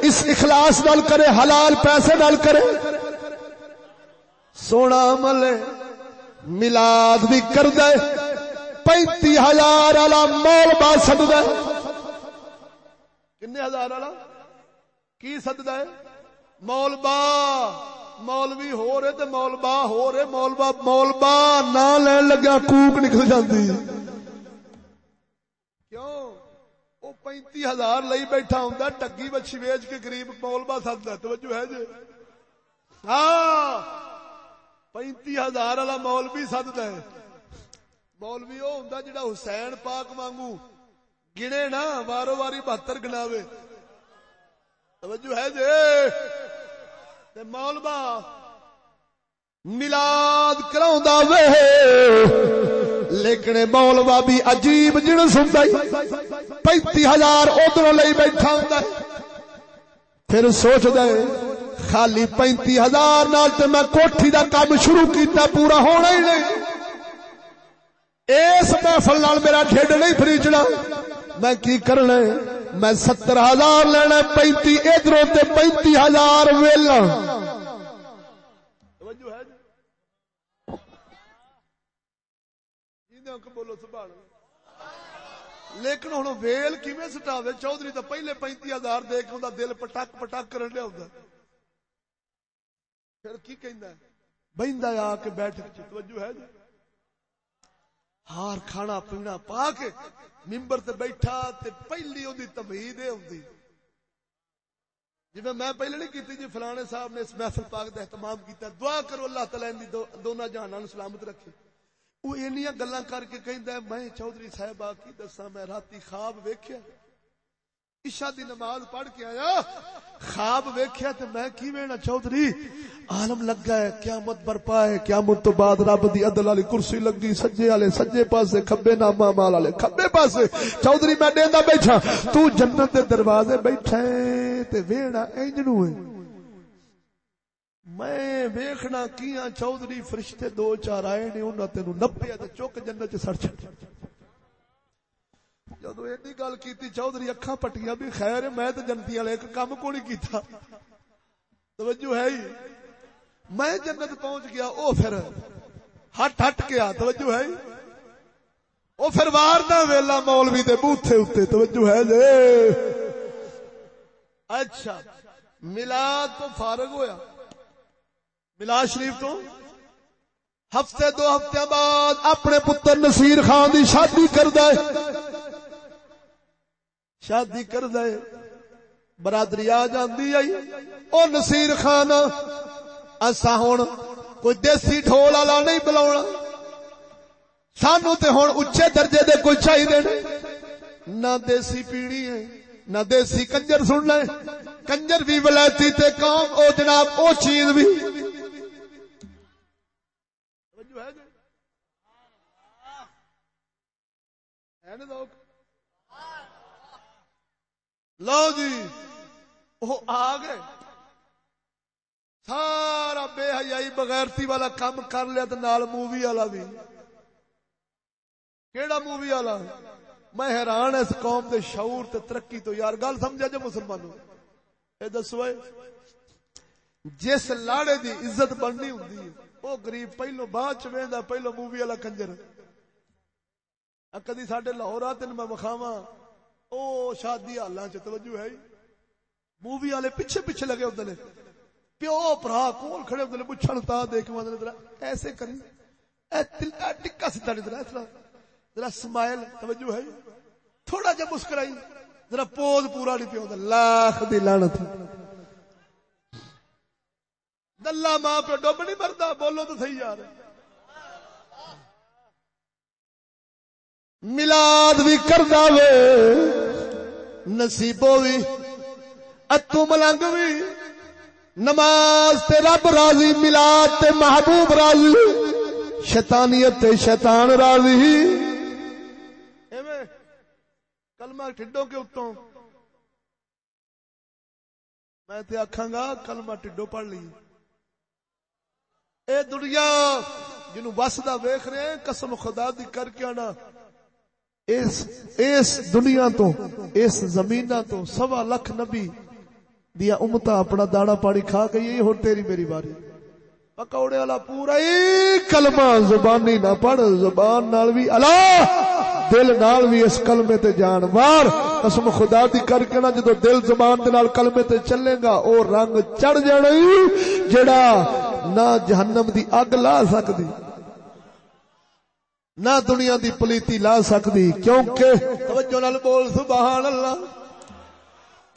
اس اخلاص نال کرے، حلال پیسے نال کرے سونا عمل ملاد بھی کر دے پینتی ہزار والا مول با سد دے کنے ہزار والا؟ کی سددا ہے مولبا مولوی ہو رہے تے مولبا ہو رہے مولبا مولبا نہ لین لگیا، کوک نکل جاندی۔ کیوں؟ وہ پینتی ہزار لئی بیٹھا ہوں ٹگی بچی ویچ کے گریب مولبا سددا توجہ ہے جی۔ ہاں۔ پینتی ہزار والا مولوی سددا ہے۔ مولوی وہ ہوں جڑا حسین پاک وانگو گنے نا وارو واری بہتر گناوے۔ توجہ ہے جی۔ جے مولبا ملاد کرا وے۔ لیکن مولبا بھی عجیب جن سنتا پینتی ہزار ادھر لئی بیٹھا ہوں پھر سوچ دے خالی پینتی ہزار نال تے میں کوٹھی دا کام شروع کیتا پورا ہونا ہی نہیں۔ اس محفل نال میرا ڈھڈ نہیں فریجنا۔ میں کی کرنا میں ستر ہزار لینا پینتی ادھر پینتی ہزار ویلا جی؟ بولو لیکن ہوں ویل کیون سٹا چودھری تو پہلے پینتی ہزار دے کے دل پٹک پٹک کر لیا پھر کی کہ بہن آ کے بیٹھ توجہ ہے جی۔ ہار کھانا پینا پا کے ممبر تے بیٹھا تے پہلی اودی تمہید ہے ہوندی۔ جی میں پہلے نہیں کیتی جی فلانے صاحب نے اس محفل پاک دا اہتمام کیتا دعا کرو اللہ تعالی ان دی دونوں جہاناں نو سلامت رکھے۔ وہ اینیاں گلاں کر کے کہندا ہے میں چوہدری صاحب آ کی دساں میں راتی خواب ویکھیا۔ عشاء دی نماز پڑھ کے آیا، خواب ویکھیا تے میں کی وینا چوہدری عالم لگا ہے، قیامت برپا ہے، قیامت تو بعد رب دی عدل والی کرسی لگی، سجے والے، سجے پاسے، کھبے ناما مال والے، کھبے پاسے۔ چوہدری میں ڈیندا بیٹھا، تو جنت دے دروازے بیٹھا ہے تے ویڑا انج نو ہے۔ میں ویکھنا کیاں چوہدری فرشتے دو چار آئے نے، انہاں تینو نپیا تے چک جنت چ سڑ چھڈ جدو ایڈی گل کی چودھری اکھا پٹیاں بھی خیر میں تو جنتی والے ایک کام کو نہیں کیتا توجہ ہے ہی میں جنت پہنچ گیا او پھر ہٹ ہٹ گیا توجہ ہے او پھر وار دا ویلا مولوی دے بوتھے اوتے توجہ ہے جے اچھا میلاد تو فارغ ہویا میلاد شریف تو ہفتے دو ہفتے بعد اپنے پتر نصیر خان دی شادی کر دے شادی کر دے۔ برادری آ جاندی آئی۔ او نصیر خان اسا ہن کوئی دیسی ڈھول والا نہیں بلاونا۔ سانو تے ہن اچے درجے دے کوئی چاہیے نہ دیسی پیڑی ہے، نہ دیسی کنجر سن لے کنجر بھی ولایتی تے کام، او جناب او چیز بھی۔ جی؟ ہے نا لو جی وہ آ گئے سارا بے حیائی بغیرتی والا کام کر لیا تو نال مووی والا بھی کیڑا مووی والا میں حیران اس قوم دے شعور تے ترقی تو یار گل سمجھا جو مسلمانوں اے دسو جس لاڑے دی عزت بننی ہوندی ہے او غریب پہلو بعد چ ویندا پہلو مووی والا کنجر کدی ساڈے لاہور آ تین میں مخاواں او شادی حالاں چ توجہ ہے جی۔ مووی والے پیچھے پیچھے لگے ہوندے نے۔ پیو بھرا کول کھڑے ہوندے نے، پوچھن تا دیکھ مندے ذرا ایسے کری اے دل ٹکا سیدھا نہیں، ذرا ذرا سمائل توجہ ہے جی۔ تھوڑا جا مسکرائی۔ ذرا پوز پورا نہیں پیو لاکھ دی لعنت۔ دلہ ماں پہ ڈب نہیں مرتا بولو تو صحیح یار۔ ملاد بھی کردا وے۔ نصیبو بھی اتو ملنگ بھی نماز تے رب راضی ملاد تے محبوب راضی شیطانیت تے شیطان راضی ایویں کلمہ ٹھڈو کے اتوں میں تے آکھاں گا کلمہ ٹھڈو پڑھ لی اے دنیا جنوں وسدا ویکھ رہے ہیں قسم خدا دی کر کے آنا اس اس دنیا تو، اس زمین تو سوا لکھ نبی دیا امتا اپنا داڑا پاڑی کھا گئی یہ ہوں تیری میری باری۔ پکوڑے والا پورا ہی کلمہ زبانی نہ پڑھ، زبان نال بھی اللہ، دل نال بھی اس کلمے تے جان وار قسم خدا دی کر کے نا جدو دل زبان دے نال کلمے تے چلے گا، او رنگ چڑھ جانا جڑا نہ جہنم دی اگ لا سکدی۔ نہ دنیا دی پلیتی لا سکدی کیونکہ توجہ نال بول سبحان اللہ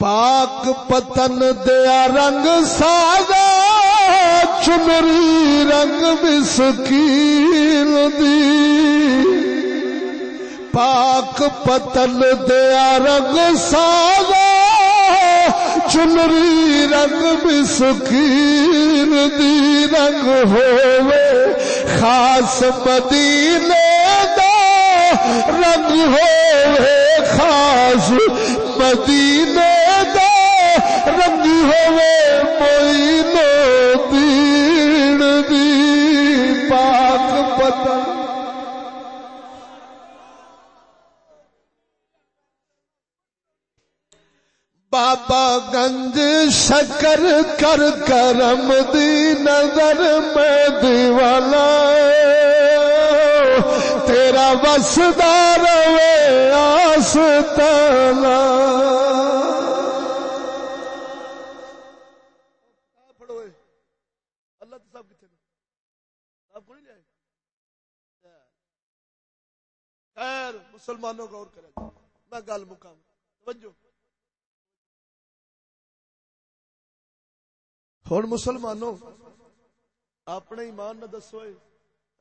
پاک پتن دیا رنگ سادا چمری رنگ مسکین دی۔ پاک پتن دیا رنگ سادا چنری رنگ مسکین دی۔ رنگ ہوئے خاص مدینے رنگ ہوئے خاص مدینے دا۔ رنگ ہوئے موئی نو دین دی پاک پتن بابا گنج شکر کر کرم دی نظر میں دیوالا تیرا وسدار خیر، مسلمانوں کا اور کرے میں گل مقام توجہ۔ ہوں مسلمانوں، اپنے ایمان نہ دسو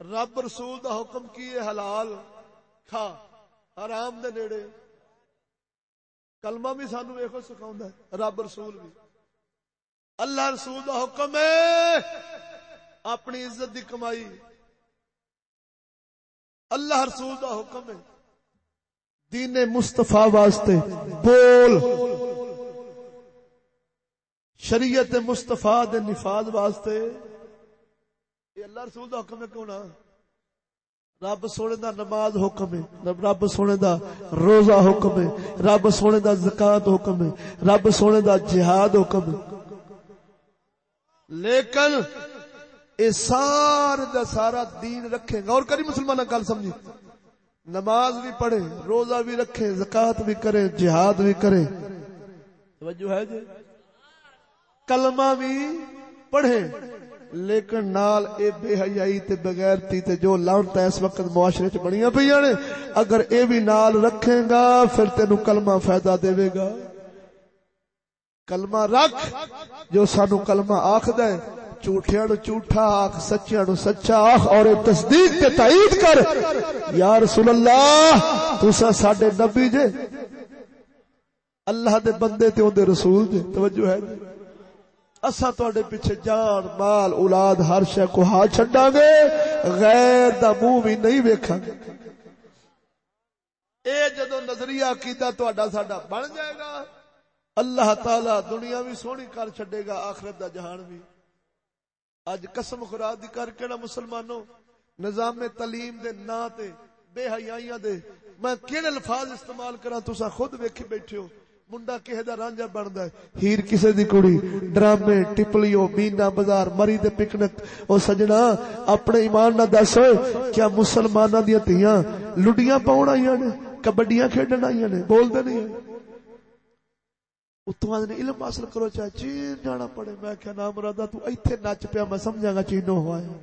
رب رسول دا حکم کی ہے؟ حلال، کھا، حرام دے نیڑے۔ کلمہ بھی سانو ویکھو سکھاوندا ہے، رب رسول بھی۔ اللہ رسول دا حکم ہے اپنی عزت دی کمائی۔ اللہ رسول دا حکم ہے۔ دین مصطفی واسطے بول۔ شریعت مستفا دے نفاذ واسطے یہ اللہ رسول دا حکم ہے کیوں نہ؟ رب سونے دا نماز حکم ہے، رب سونے دا روزہ حکم ہے، رب سونے دا زکات حکم ہے، رب سونے دا جہاد حکم ہے۔ لیکن اے سارا دا سارا دین رکھے گا اور کری مسلمان گل سمجھی۔ نماز بھی پڑھے، روزہ بھی رکھے، زکات بھی کرے، جہاد بھی کرے۔ توجہ ہے جی۔ کلمہ بھی پڑھے۔ لیکن نال اے بے حیائی تے بغیرتی تے جو لعنت اس وقت معاشرے چ بنیاں پیاں نے، اگر اے بھی نال رکھے گا، پھر تینو کلمہ فائدہ دے گا۔ کلمہ رکھ، جو سانو کلمہ آکھدا ہے، جھوٹیاں نو جھوٹا آکھ، سچیاں نو سچا آکھ، اور تصدیق تے تائید کر۔ یا رسول اللہ تسا ساڈے نبی جے۔ اللہ دے بندے تے اون دے رسول جے۔ توجہ ہے جی۔ اسا تواڈے پیچھے جان مال اولاد ہر شے کو ہا چھڈاں گے غیر دا منہ بھی نہیں ویکھاں گے اے جدو نظریہ عقیدہ تواڈا ساڈا بن جائے گا، اللہ تعالی دنیا بھی سونی کر چھڈے گا، آخرت دا جہان بھی اج قسم خدا دی کر کے نا مسلمانوں، نظام تعلیم دے نا تے، بے حیائیاں دے، میں کیڑے الفاظ استعمال کراں تساں خود ویکھی بیٹھے ہو؟ منڈا کہے دا رانجا بندا ہے ہیر کسے دی کڑی ڈرامے ٹپلیو مینا بازار مری دے پکنک او سجنا اپنے ایمان نہ دس کیا مسلماناں دی تیاں لڈیاں پاون آئیاں نے کبڈیاں کھیڈن آئیاں نے بول دے نہیں اتوں آدھے علم حاصل کرو چاہے چین جانا پڑے میں کیا نام مرادا تو ایتھے نچ پیا میں سمجھا گا چینو ہوا ہے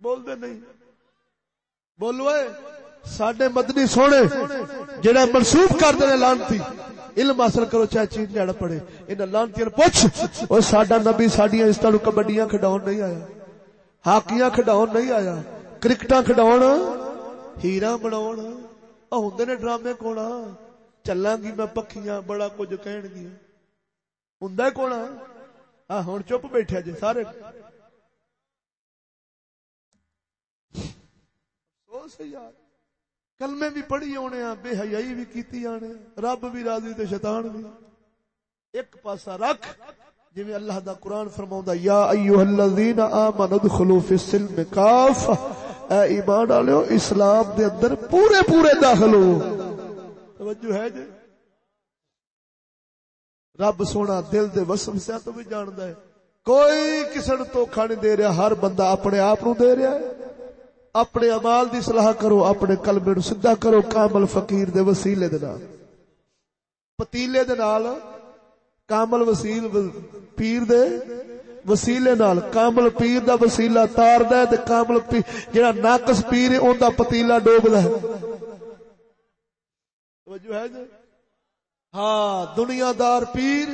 بول دے نہیں بولو اے مدنی سونے جڑا منسوخ کر دے لانتی علم حاصل کرو، چاہے چین جاڑا پڑے۔ ان لانتی پوچھ۔ اور ساڈا نبی، ساڈیاں اس طرح کبڈیاں کھڈاؤن نہیں آیا۔ ہاکیاں کھڈاؤن نہیں آیا۔ کرکٹاں کھڈاؤن ہیرا بناؤن ہوندے نے ڈرامے کونا چلاں گی میں پکھیاں، بڑا کچھ کہن گی۔ ہوندا کونا ہاں ہن چپ بیٹھے جی سارے۔ سوچ یار۔ کلمے بھی پڑھی آنے بے حیائی بھی کیتی آنے رب بھی راضی تے شیطان بھی۔ ایک پاسا رکھ جی اللہ دا قرآن فرما یا ایوہ الذین آمنوا ادخلوا فی السلم کاف اے ایمان والو، اسلام دے اندر پورے پورے داخل ہو۔ توجہ ہے جی؟ رب سونا دل دے وسم سے تو بھی جاندا ہے۔ کوئی کسن تو کھانے دے رہا، ہر بندہ اپنے آپ نو دے رہا ہے۔ اپنے امال دی صلاح کرو، اپنے قلب نو سیدھا کرو، کامل فقیر دے وسیلے دے نال۔ پتیلے دے نال کامل وسیل، پیر دے وسیلے نال، کامل پیر دا وسیلہ تار دا تے کامل پیر جڑا ناقص پیر ہے، اوندا پتیلا ڈوبدا ہے۔ توجہ ہے جی؟ ہاں دنیا دار پیر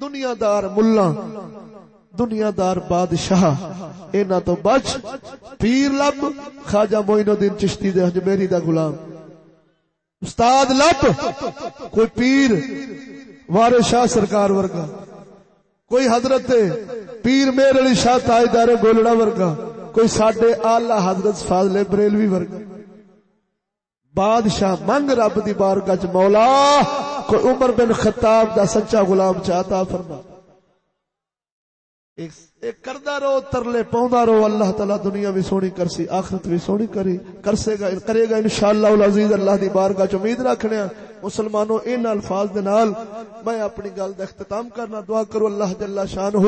دنیا دار ملا دنیا دار بادشاہ۔ اینا تو بچ۔ پیر لب۔ خواجہ موئن الدین چشتی دے میری دا غلام۔ استاد لب۔ کوئی پیر۔ وار شاہ سرکار ورگا۔ کوئی حضرت پیر میر علی شاہ تاجدار گولڑا ورگا۔ کوئی ساڈے آلہ حضرت فاضل بریلوی ورگا۔ بادشاہ منگ رب دی بارگاہ چ مولا۔ کوئی عمر بن خطاب دا سچا غلام چاہتا فرما۔ ایک کردہ رو، ترلے پوندا رو، اللہ تعالی دنیا بھی سونی کرسی، آخرت بھی سونی کری، کرسے گا، کرے گا انشاءاللہ العزیز، اللہ دی بارگاہ چ امید رکھنے ہاں۔ مسلمانوں، ان الفاظ دے نال میں اپنی گل دا اختتام کرنا دعا کرو اللہ جل شانہ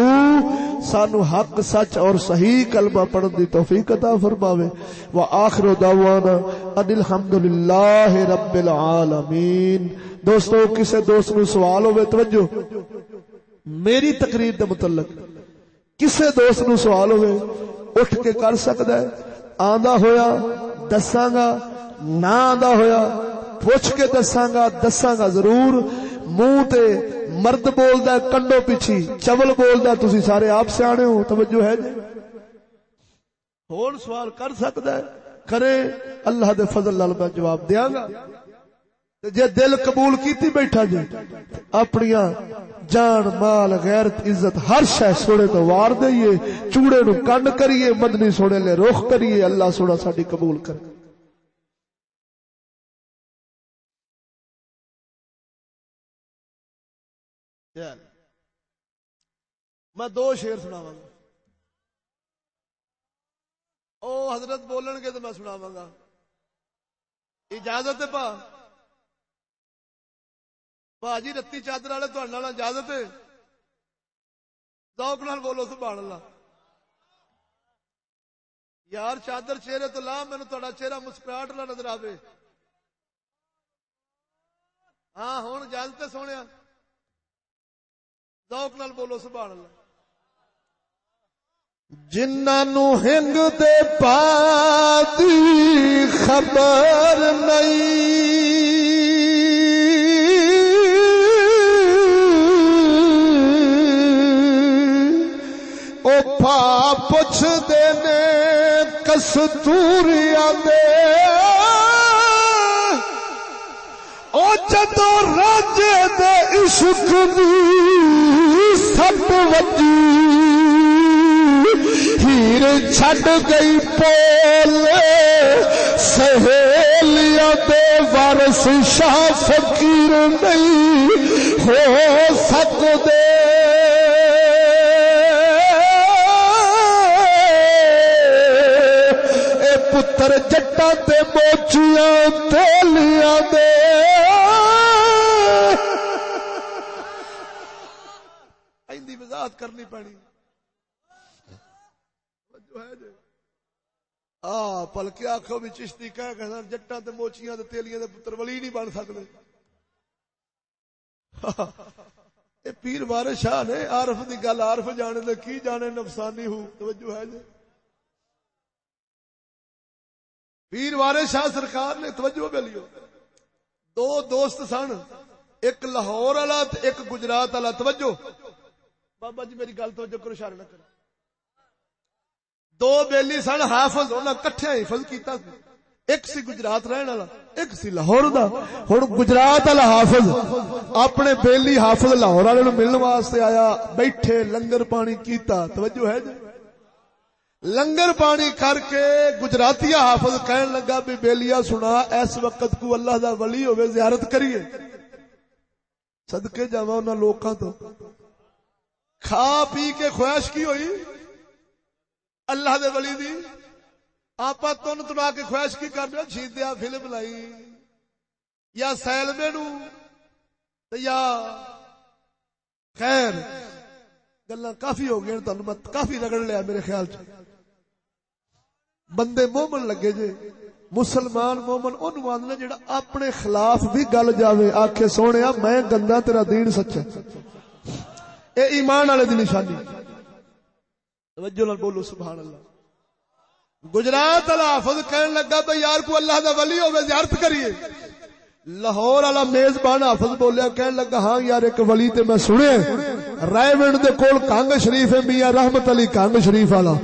سانو حق سچ اور صحیح کلمہ پڑھن دی توفیق عطا فرماوے۔ واخر دعوانا ان الحمدللہ رب العالمین۔ دوستو، کسے دوست نو سوال ہوے توجہ۔ میری تقریر دے متعلق۔ کسے دوست نو سوال ہوئے، اٹھ کے کر سکتا ہے؟ آندا ہویا، دساں گا، نہ آندا ہویا، پوچھ کے دساں گا دساں گا ضرور۔ منہ تے مرد بولدا ہے، کنڈو پیچھے چول بولدا تسی سارے آپ سیانے ہو، توجہ ہے جی؟ ہور سوال کر سکتا ہے کرے اللہ دے فضل نال میں جواب دیاں گا۔ جے دل قبول کیتی بیٹھا جی اپنی جان، مال، غیرت، عزت، ہر شہ سونے تو وار دئیے، چوڑے نو کنڈ کریے، مدنی سونے لے رخ کریے، اللہ سونا ساڈی قبول کرے میں دو شیر سناواں گا۔ او حضرت بولن گے تو میں سناواں گا۔ اجازت پا۔ باجی رتی چادر والے تھوڑے اجازت ہے ذوق نال بولو سبحان اللہ یار چادر چہرے تو لا مینو تھوڑا چہرہ مسکراہٹ والا نظر آئے ہاں ہوں اجازت سونے ذوق نال بولو سبحان اللہ جنہوں ہنگ دے پا خبر نہیں پا پوچھ دینے کستوریا دے۔ او جدو راجے دے عشق دی سب وجی، ہیر چھٹ گئی پول سہیلیاں دے وارس شاہ فقیر نہیں ہو سکتے پتر جٹا تے موچیاں تیلیاں دے۔ ایندی وضاحت کرنی پڑی۔ آ پلکے آخو بھی چشتی کہہ کہ جٹا تے موچیاں تے تیلیاں دے پتر ولی نہیں بن سکتے اے پیر بارے شاہ نے عارف دی گل، عارف جانے دے کی جانے نفسانی ہو۔ توجہ ہے جی۔ پیر وارے شاہ سرکار نے توجہ بلیو دو دوست سن، ایک لاہور والا ایک گجرات والا۔ توجہ۔ بابا جی میری گل توجہ کرو شار نہ کرو۔ دو بیلی سن، حافظ، انہاں کٹھے حفظ کیتا سی۔ ایک سی گجرات رہن والا، ایک سی لاہور دا۔ ہن گجرات والا حافظ اپنے بیلی حافظ لاہور والے نو ملن واسطے آیا، بیٹھے، لنگر پانی کیتا۔ توجہ ہے جی؟ لنگر پانی کر کے گجراتی حافظ کہن لگا بھی بیلیا سنا، اس وقت کو اللہ دا ولی ہوئے، زیارت کریے۔ صدقے جاوا انہاں لوکاں تو۔ کھا پی کے خواہش کی ہوئی؟ اللہ دے ولی دی۔ آپ تن تنا کے خواہش کی کر رہے شیدیا فلم لائی یا سیلمے نو۔ یا خیر۔ گلا کافی ہو گئی تمہیں میں کافی رگڑ لیا میرے خیال چ۔ بندے مومن لگے جے، مسلمان مومن ان آدھنا جڑا اپنے خلاف بھی گل جاوے، آکھے سونے میں گندا تیرا دین سچا اے ایمان والے دی نشانی۔ توجہ نال بولو سبحان اللہ گجرات والا حافظ کہن لگا بھائی یار، کو اللہ دا ولی ہوے زیارت کریے۔ لاہور والا میزبان حافظ بولیا، کہن لگا ہاں یار، ایک ولی تے میں سنیا رائے ونڈ دے کول کانگ شریف ہے، میاں رحمت علی کانگ شریف والا۔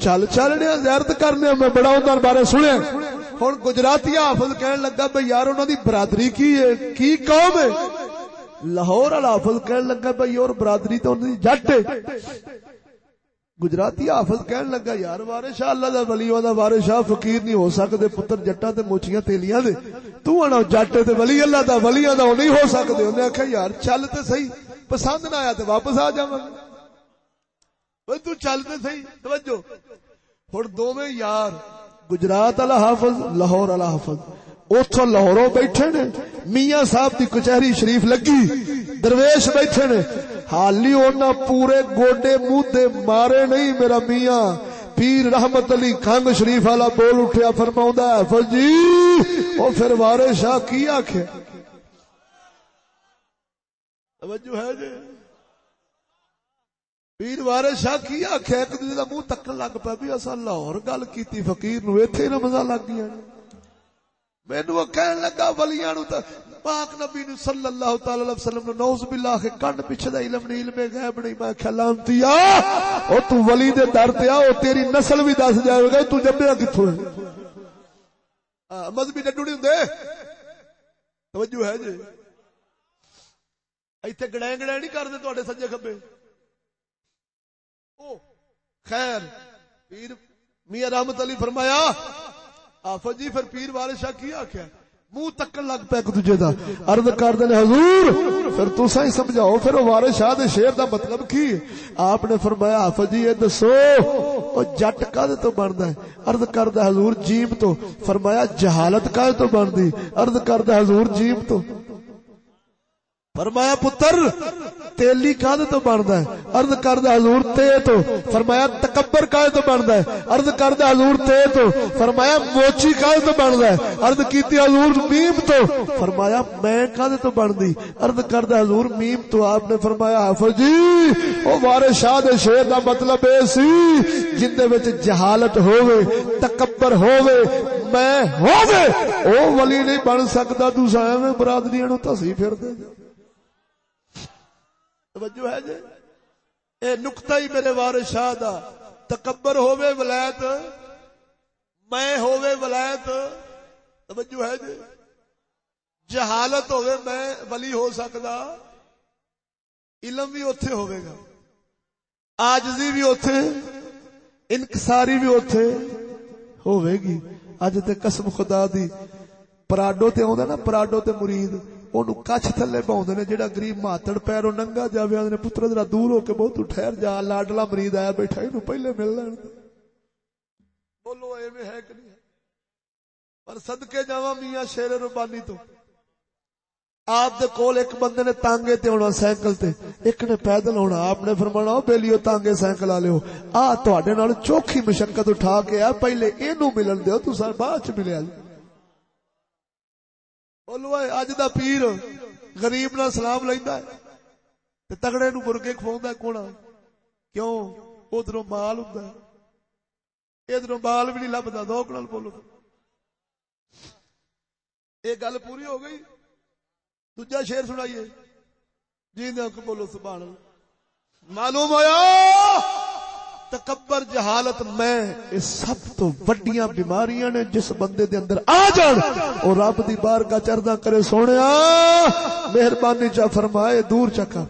چل چل رہے زیارت کرنے میں بڑا ان بارے سنیا ہوں گجراتی حافظ کہن لگا بھائی یار انہوں دی برادری کی ہے؟ کی قوم ہے؟ لاہور والا حافظ کہن لگا بھائی اور برادری تو انہوں دی جٹ ہے۔ گجراتی حافظ کہن لگا یار وارے اللہ دا ولی دا وارے شاہ فقیر نہیں ہو سکدے، پتر جٹاں تے موچیاں تیلیاں دے۔ تو انا جٹ تے ولی، اللہ دا ولیاں دا نہیں ہو سکدے۔ اونے آکھیا یار، چل تے صحیح، پسند نہ آیا تے واپس آ جاواں۔ اوے تو چل تے صحیح توجہ ہن دوویں یار گجرات والا حافظ لاہور والا حافظ اوتھوں لاہوروں بیٹھے نے میاں صاحب دی کچہری شریف لگی درویش بیٹھے نے حالی اونا پورے گوڈے منہ دے مارے نہیں میرا میاں پیر رحمت علی کنگ شریف والا بول اٹھیا فرماؤں ہے جی او پھر وارے شاہ کی آکھے توجہ ہے جی پیر وارے شاہ کی آکھے ایک دوسرے دا منہ تکن لگ پیا بھی اسا لاہور گل کیتی فقیر نو ایتھے نہ لگ گیا مینوں کہن لگا ولیاں نو تے پاک نبی نو صلی اللہ تعالی علیہ وسلم نو نوز باللہ کے کنڈ پیچھے دا علم نہیں علم غیب نہیں میں کہ لانتیا او تو ولی دے در تے آ او تیری نسل بھی دس جائے گا تو جمیا کتھوں ہے مذہبی ڈڈو نہیں ہوندے توجہ ہے جی ایتھے گڑے گڑے نہیں کردے تواڈے سجے کھبے خیر، پیر میاں رحمت علی فرمایا آفت جی پھر پیر والے شاہ کی آخیا منہ تکن لگ پہ ایک دوجے دا۔ عرض کر دے حضور، پھر تسا ہی سمجھاؤ، پھر وارے شاہ دے شیر دا مطلب کی؟ آپ نے فرمایا حافظ جی یہ دسو او جٹ کد تو بندا ہے؟ عرض کردا حضور جیم تو۔ فرمایا، جہالت کد تو بندی عرض کردا حضور جیم تو۔ فرمایا پتر، تیلی کاد تو بنتا ہے؟ ارد کرد حضور تے تو۔ فرمایا تکبر کاد تو بنتا ہے؟ ارد کرد حضور تے تو۔ فرمایا موچی کاد تو بنتا ہے؟ ارد کیتی حضور میم تو۔ فرمایا میں کاد تو بنتی ارد کرد حضور میم تو۔ آپ نے فرمایا حافظ جی او وارے شاہ دے شیر دا مطلب اے سی، جن دے وچ جہالت ہووے، تکبر ہووے، میں ہووے، او ولی نہیں بن سکدا تو ایویں برادریاں نو تسی پھر دے۔ توجہ ہے جی؟ اے نقطہ ہی میرے وارث شاہ دا، تکبر ہووے ولایت، میں ہووے ولایت، توجہ ہے جی؟ جہالت ہووے میں ولی ہو سکدا، علم بھی اوتھے ہوے گا آجزی بھی اوتھے، انکساری بھی اوتھے ہوے گی۔ اج تے قسم خدا دی، پراڈو تے آوندا نا، پراڈو تے مرید۔ اونوں کچھ تھلے پاوندے نے جڑا غریب ماتڑ پیروں ننگا جاوے نے پتر ذرا دور ہو کے بہت ٹھہر جا لاڈلا مرید آیا بیٹھا اینو پہلے مل لین بولو ایویں ہے کہ نہیں پر صدکے جاواں میاں شیر ربانی تو آپ دے کول ایک بندے نے تانگے تے ہونا سائیکل تے ایک نے پیدل ہونا آپ نے فرمانا بیلیو تانگے سائیکل والے ہو آ تواڈے نال چوکھی مشقت اٹھا کے آ پہلے اینو ملن دیو تساں بعد چ ملیا جی بولو اج دا پیر غریب نہ سلام لیندا ہے تے تگڑے نو مرغے کھواوندا ہے کونا کیوں؟ ادھروں مال ہوندا ہے۔ ادھروں مال بھی نہیں لبدا دوک نال بولو۔ یہ گل پوری ہو گئی؟ دوجا شیر سنائیے۔ جی بولو سبحان اللہ۔ معلوم ہوا تکبر جی جہالت میں یہ سب تو وڈیاں بیماریاں نے جس بندے دے اندر آ جان اور رب دی بار کا چردہ کرے سونے مہربانی چا فرمائے، دور چکا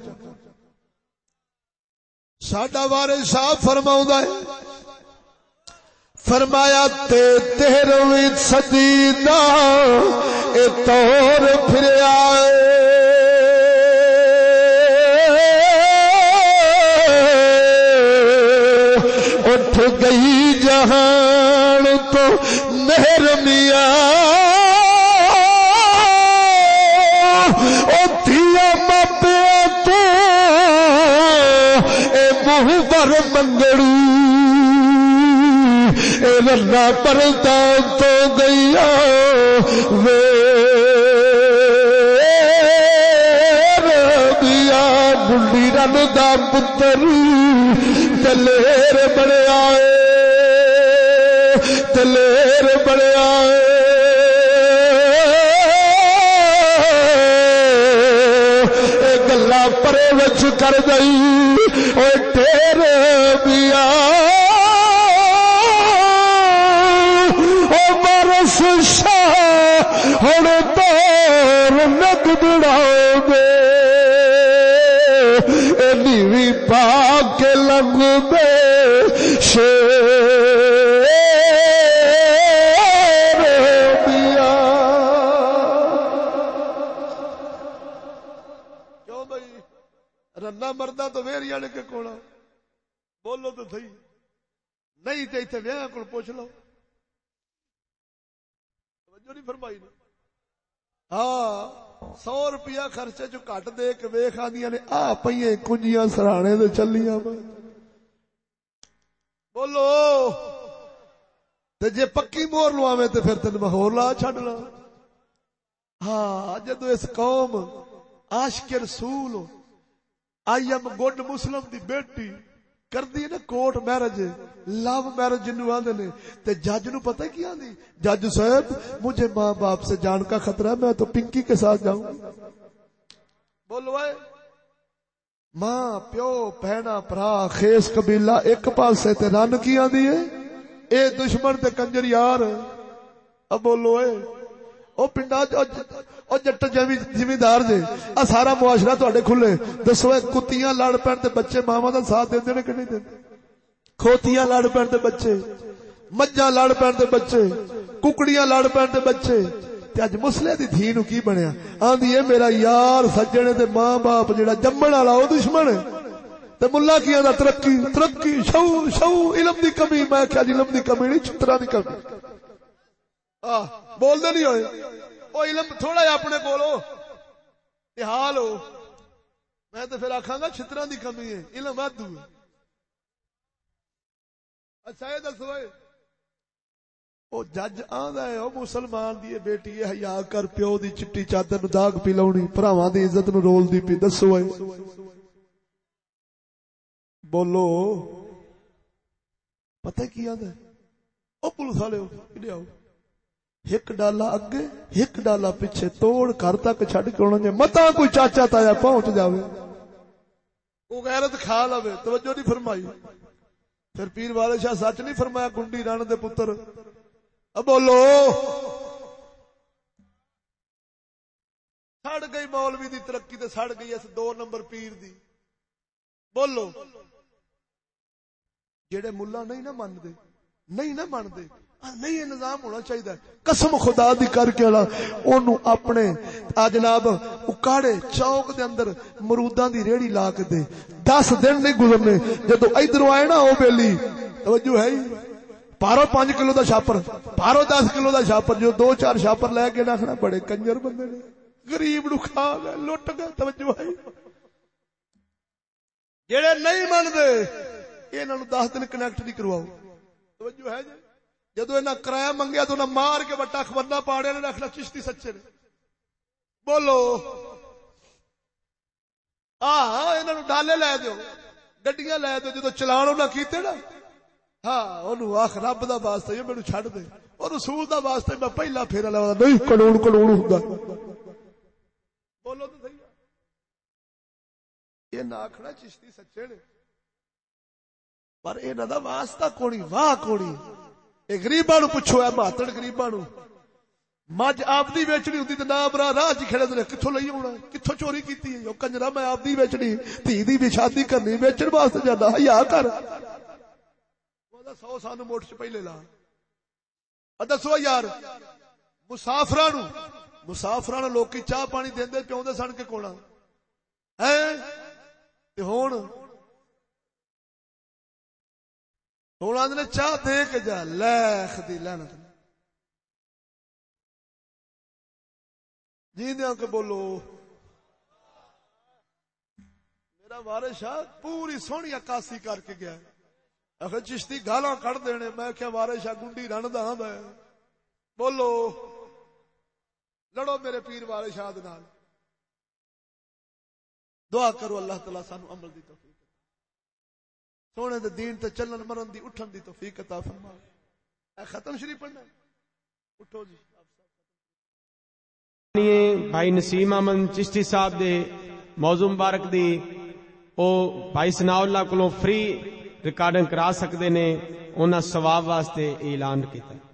ساڈا وارے صاحب فرماؤں ہے، فرمایا تے تیرویں صدی دا اے طور پھر اٹھ گئی جہان تو مہر میاں۔ ماپیا تو اے منہ پر منگڑی اے رنا پرتا تو گیا وے بڑھی رن دا پتر دلیر بڑے آئے دلیر بڑے آئے گلا پرے وچ کر گئی اور تیرے بیا مرس شاہ ہوں تو نگ بڑھاؤ گے نیوی پا کے لگ دے رنا مردہ تو ویریا نے کہ کونا بولو تو صحیح۔ نہیں تے اتنے ویہ کو پوچھ لو۔ توجہ نہیں فرمائی نے ہاں سو روپیہ خرچے چ کٹ دے کے ویخ آدیا نے، آ پہ کنجیاں سرانے دے چلیاں بولو تے جے پکی مور لواوے تے پھر تین میں ہور لا چھڈنا ہاں جدو اس قوم عاشق رسول آئی ایم گڈ مسلم دی بیٹی کردی نا کوٹ میرج لو میرج جنو آدھے نے تے جج نو پتہ کی آدھی جج صاحب مجھے ماں باپ سے جان کا خطرہ میں تو پنکی کے ساتھ جاؤں بولو آئے ماں، پیو پہنا پرا خیس، قبیلہ ایک پاس تے رن کی آدھی ہے۔ اے دشمن تے کنجر یار۔ اب بولو اے او پنڈا او جٹ زمیندار جے۔ آ سارا معاشرہ تواڈے کھلے۔ دسو کتیاں لڑ پین تے بچے ماواں دا ساتھ دیندے نے کہ نہیں دیندے کھوتیاں لڑ پین تے بچے۔ مجھاں لڑ پین تے بچے۔ ککڑیاں لڑ پین تے بچے۔ تے اج مسلے دی دھی نو کی بنیا؟ آندی اے میرا یار سجنے تے ماں باپ جڑا جمن والا او دشمن ہے۔ تے ملا کی آندا ترقی؟ ترقی، شو شو، علم دی کمی۔ میں کہیا جی علم دی کمی نہیں چترا دی کمی۔ آ بول دے نہیں ہوئے۔ وہ علم تھوڑا جا اپنے کولو حال ہو۔ میں تو پھر آخا گا چھترا دی کمی ہے، علم ادو اچھا یہ دسو وہ جج آندا ہے وہ مسلمان دی بیٹی ہے حیا کر پیو دی چٹی چادر نو داغ پی لاونی بھراواں دی عزت نو رول دی پی دسو اے بولو پتہ کی آندا ہے او پولیس والے ہو ایک ڈالا اگے ایک ڈالا پیچھے توڑ گھر تک چڈ کے آنا متا کوئی چاچا تایا پہنچ جاوے وہ غیرت کھا لو توجہ نہیں فرمائی پھر پیر والے شاہ سچ نہیں فرمایا گنڈی رن دے پتر بولو۔ سڑ گئی مولوی دی ترقی تے سڑ گئی اس دو نمبر پیر دی۔ بولو۔ جڑے ملا نہیں نہ مانتے نہیں نہ مانتے نہیں نظام ہونا چاہیے قسم خدا دی کر کے اونوں اپنے جناب، اکاڑے چوک دے اندر مروداں دی ریڑی لا کے دے۔ دس دن نہیں گزرنے، جدو ادھر آئے نا او بیلی، توجہ ہے پارو پانچ کلو دا شاپر، پارو دس کلو دا شاپر، جو دو چار شاپر لے کے رکھنا بڑے کنجر بندے نے، غریب نو کھا گئے، لٹ گئے، توجہ ہے۔ جڑے نہیں منتے انہاں نو دس دن کنیکٹ نہیں کرواؤ۔ توجہ ہے جی؟ جدو انہیں کرایہ منگیا تو انہیں مار کے بٹا خبردہ پاڑیا نے رکھنا چشتی سچے نے۔ بولو۔ ہاں انہوں ڈالے لے دو گڈیاں لے دو جدو چلان انہیں کیتے نا ہاں انہوں آخ، رب دا واسطہ یہ میرے چھڑ دے۔ اور رسول دا واسطے میں پہلا پھیرا لگا نہیں کلوڑ کلوڑ ہوگا بولو تو صحیح یہ نہ آخنا چشتی سچے نے۔ پر یہ دا واسطہ کونی واہ کونی یہ گریباں نو پوچھو ہے ماتڑ گریباں نو مجھ آپ دی ویچنی ہوتی تو نہ برا راہ چ کھڑے نے کتوں لئی ہونا کتوں چوری کیتی ہے؟ کنجرا، میں آپ دی ویچنی دھی دی بھی شادی کرنی، ویچن واسطے جانا۔ ہیا کر۔ سو سان موٹ چ پہلے لا دسو یار مسافر مسافر لوگ چاہ پانی دے پیوں سن کے کونا ہوں ہوں آدھے چاہ دے کے جا لکھ دی لینا جی دیا کہ بولو۔ میرا وارش پوری سونی اکاسی کر کے گیا۔ اگر چشتی گالا کٹ دینے، میں کیا وارش گنڈی رن دا ہاں میں۔ بولو، لڑو میرے پیر والے شاہ نال۔ دعا کرو اللہ تعالی سانو عمل دی توفیق سونے دے دین تے چلن مرن دی، اٹھن دی توفیق عطا فرما اے ختم شریف پڑھنا اٹھو جی۔ بھائی نسیم احمد چشتی صاحب دے موضوع مبارک دی، او بھائی سنا اللہ کو فری ریکارڈنگ کرا سکتے نے انہاں ثواب واسطے اعلان کیا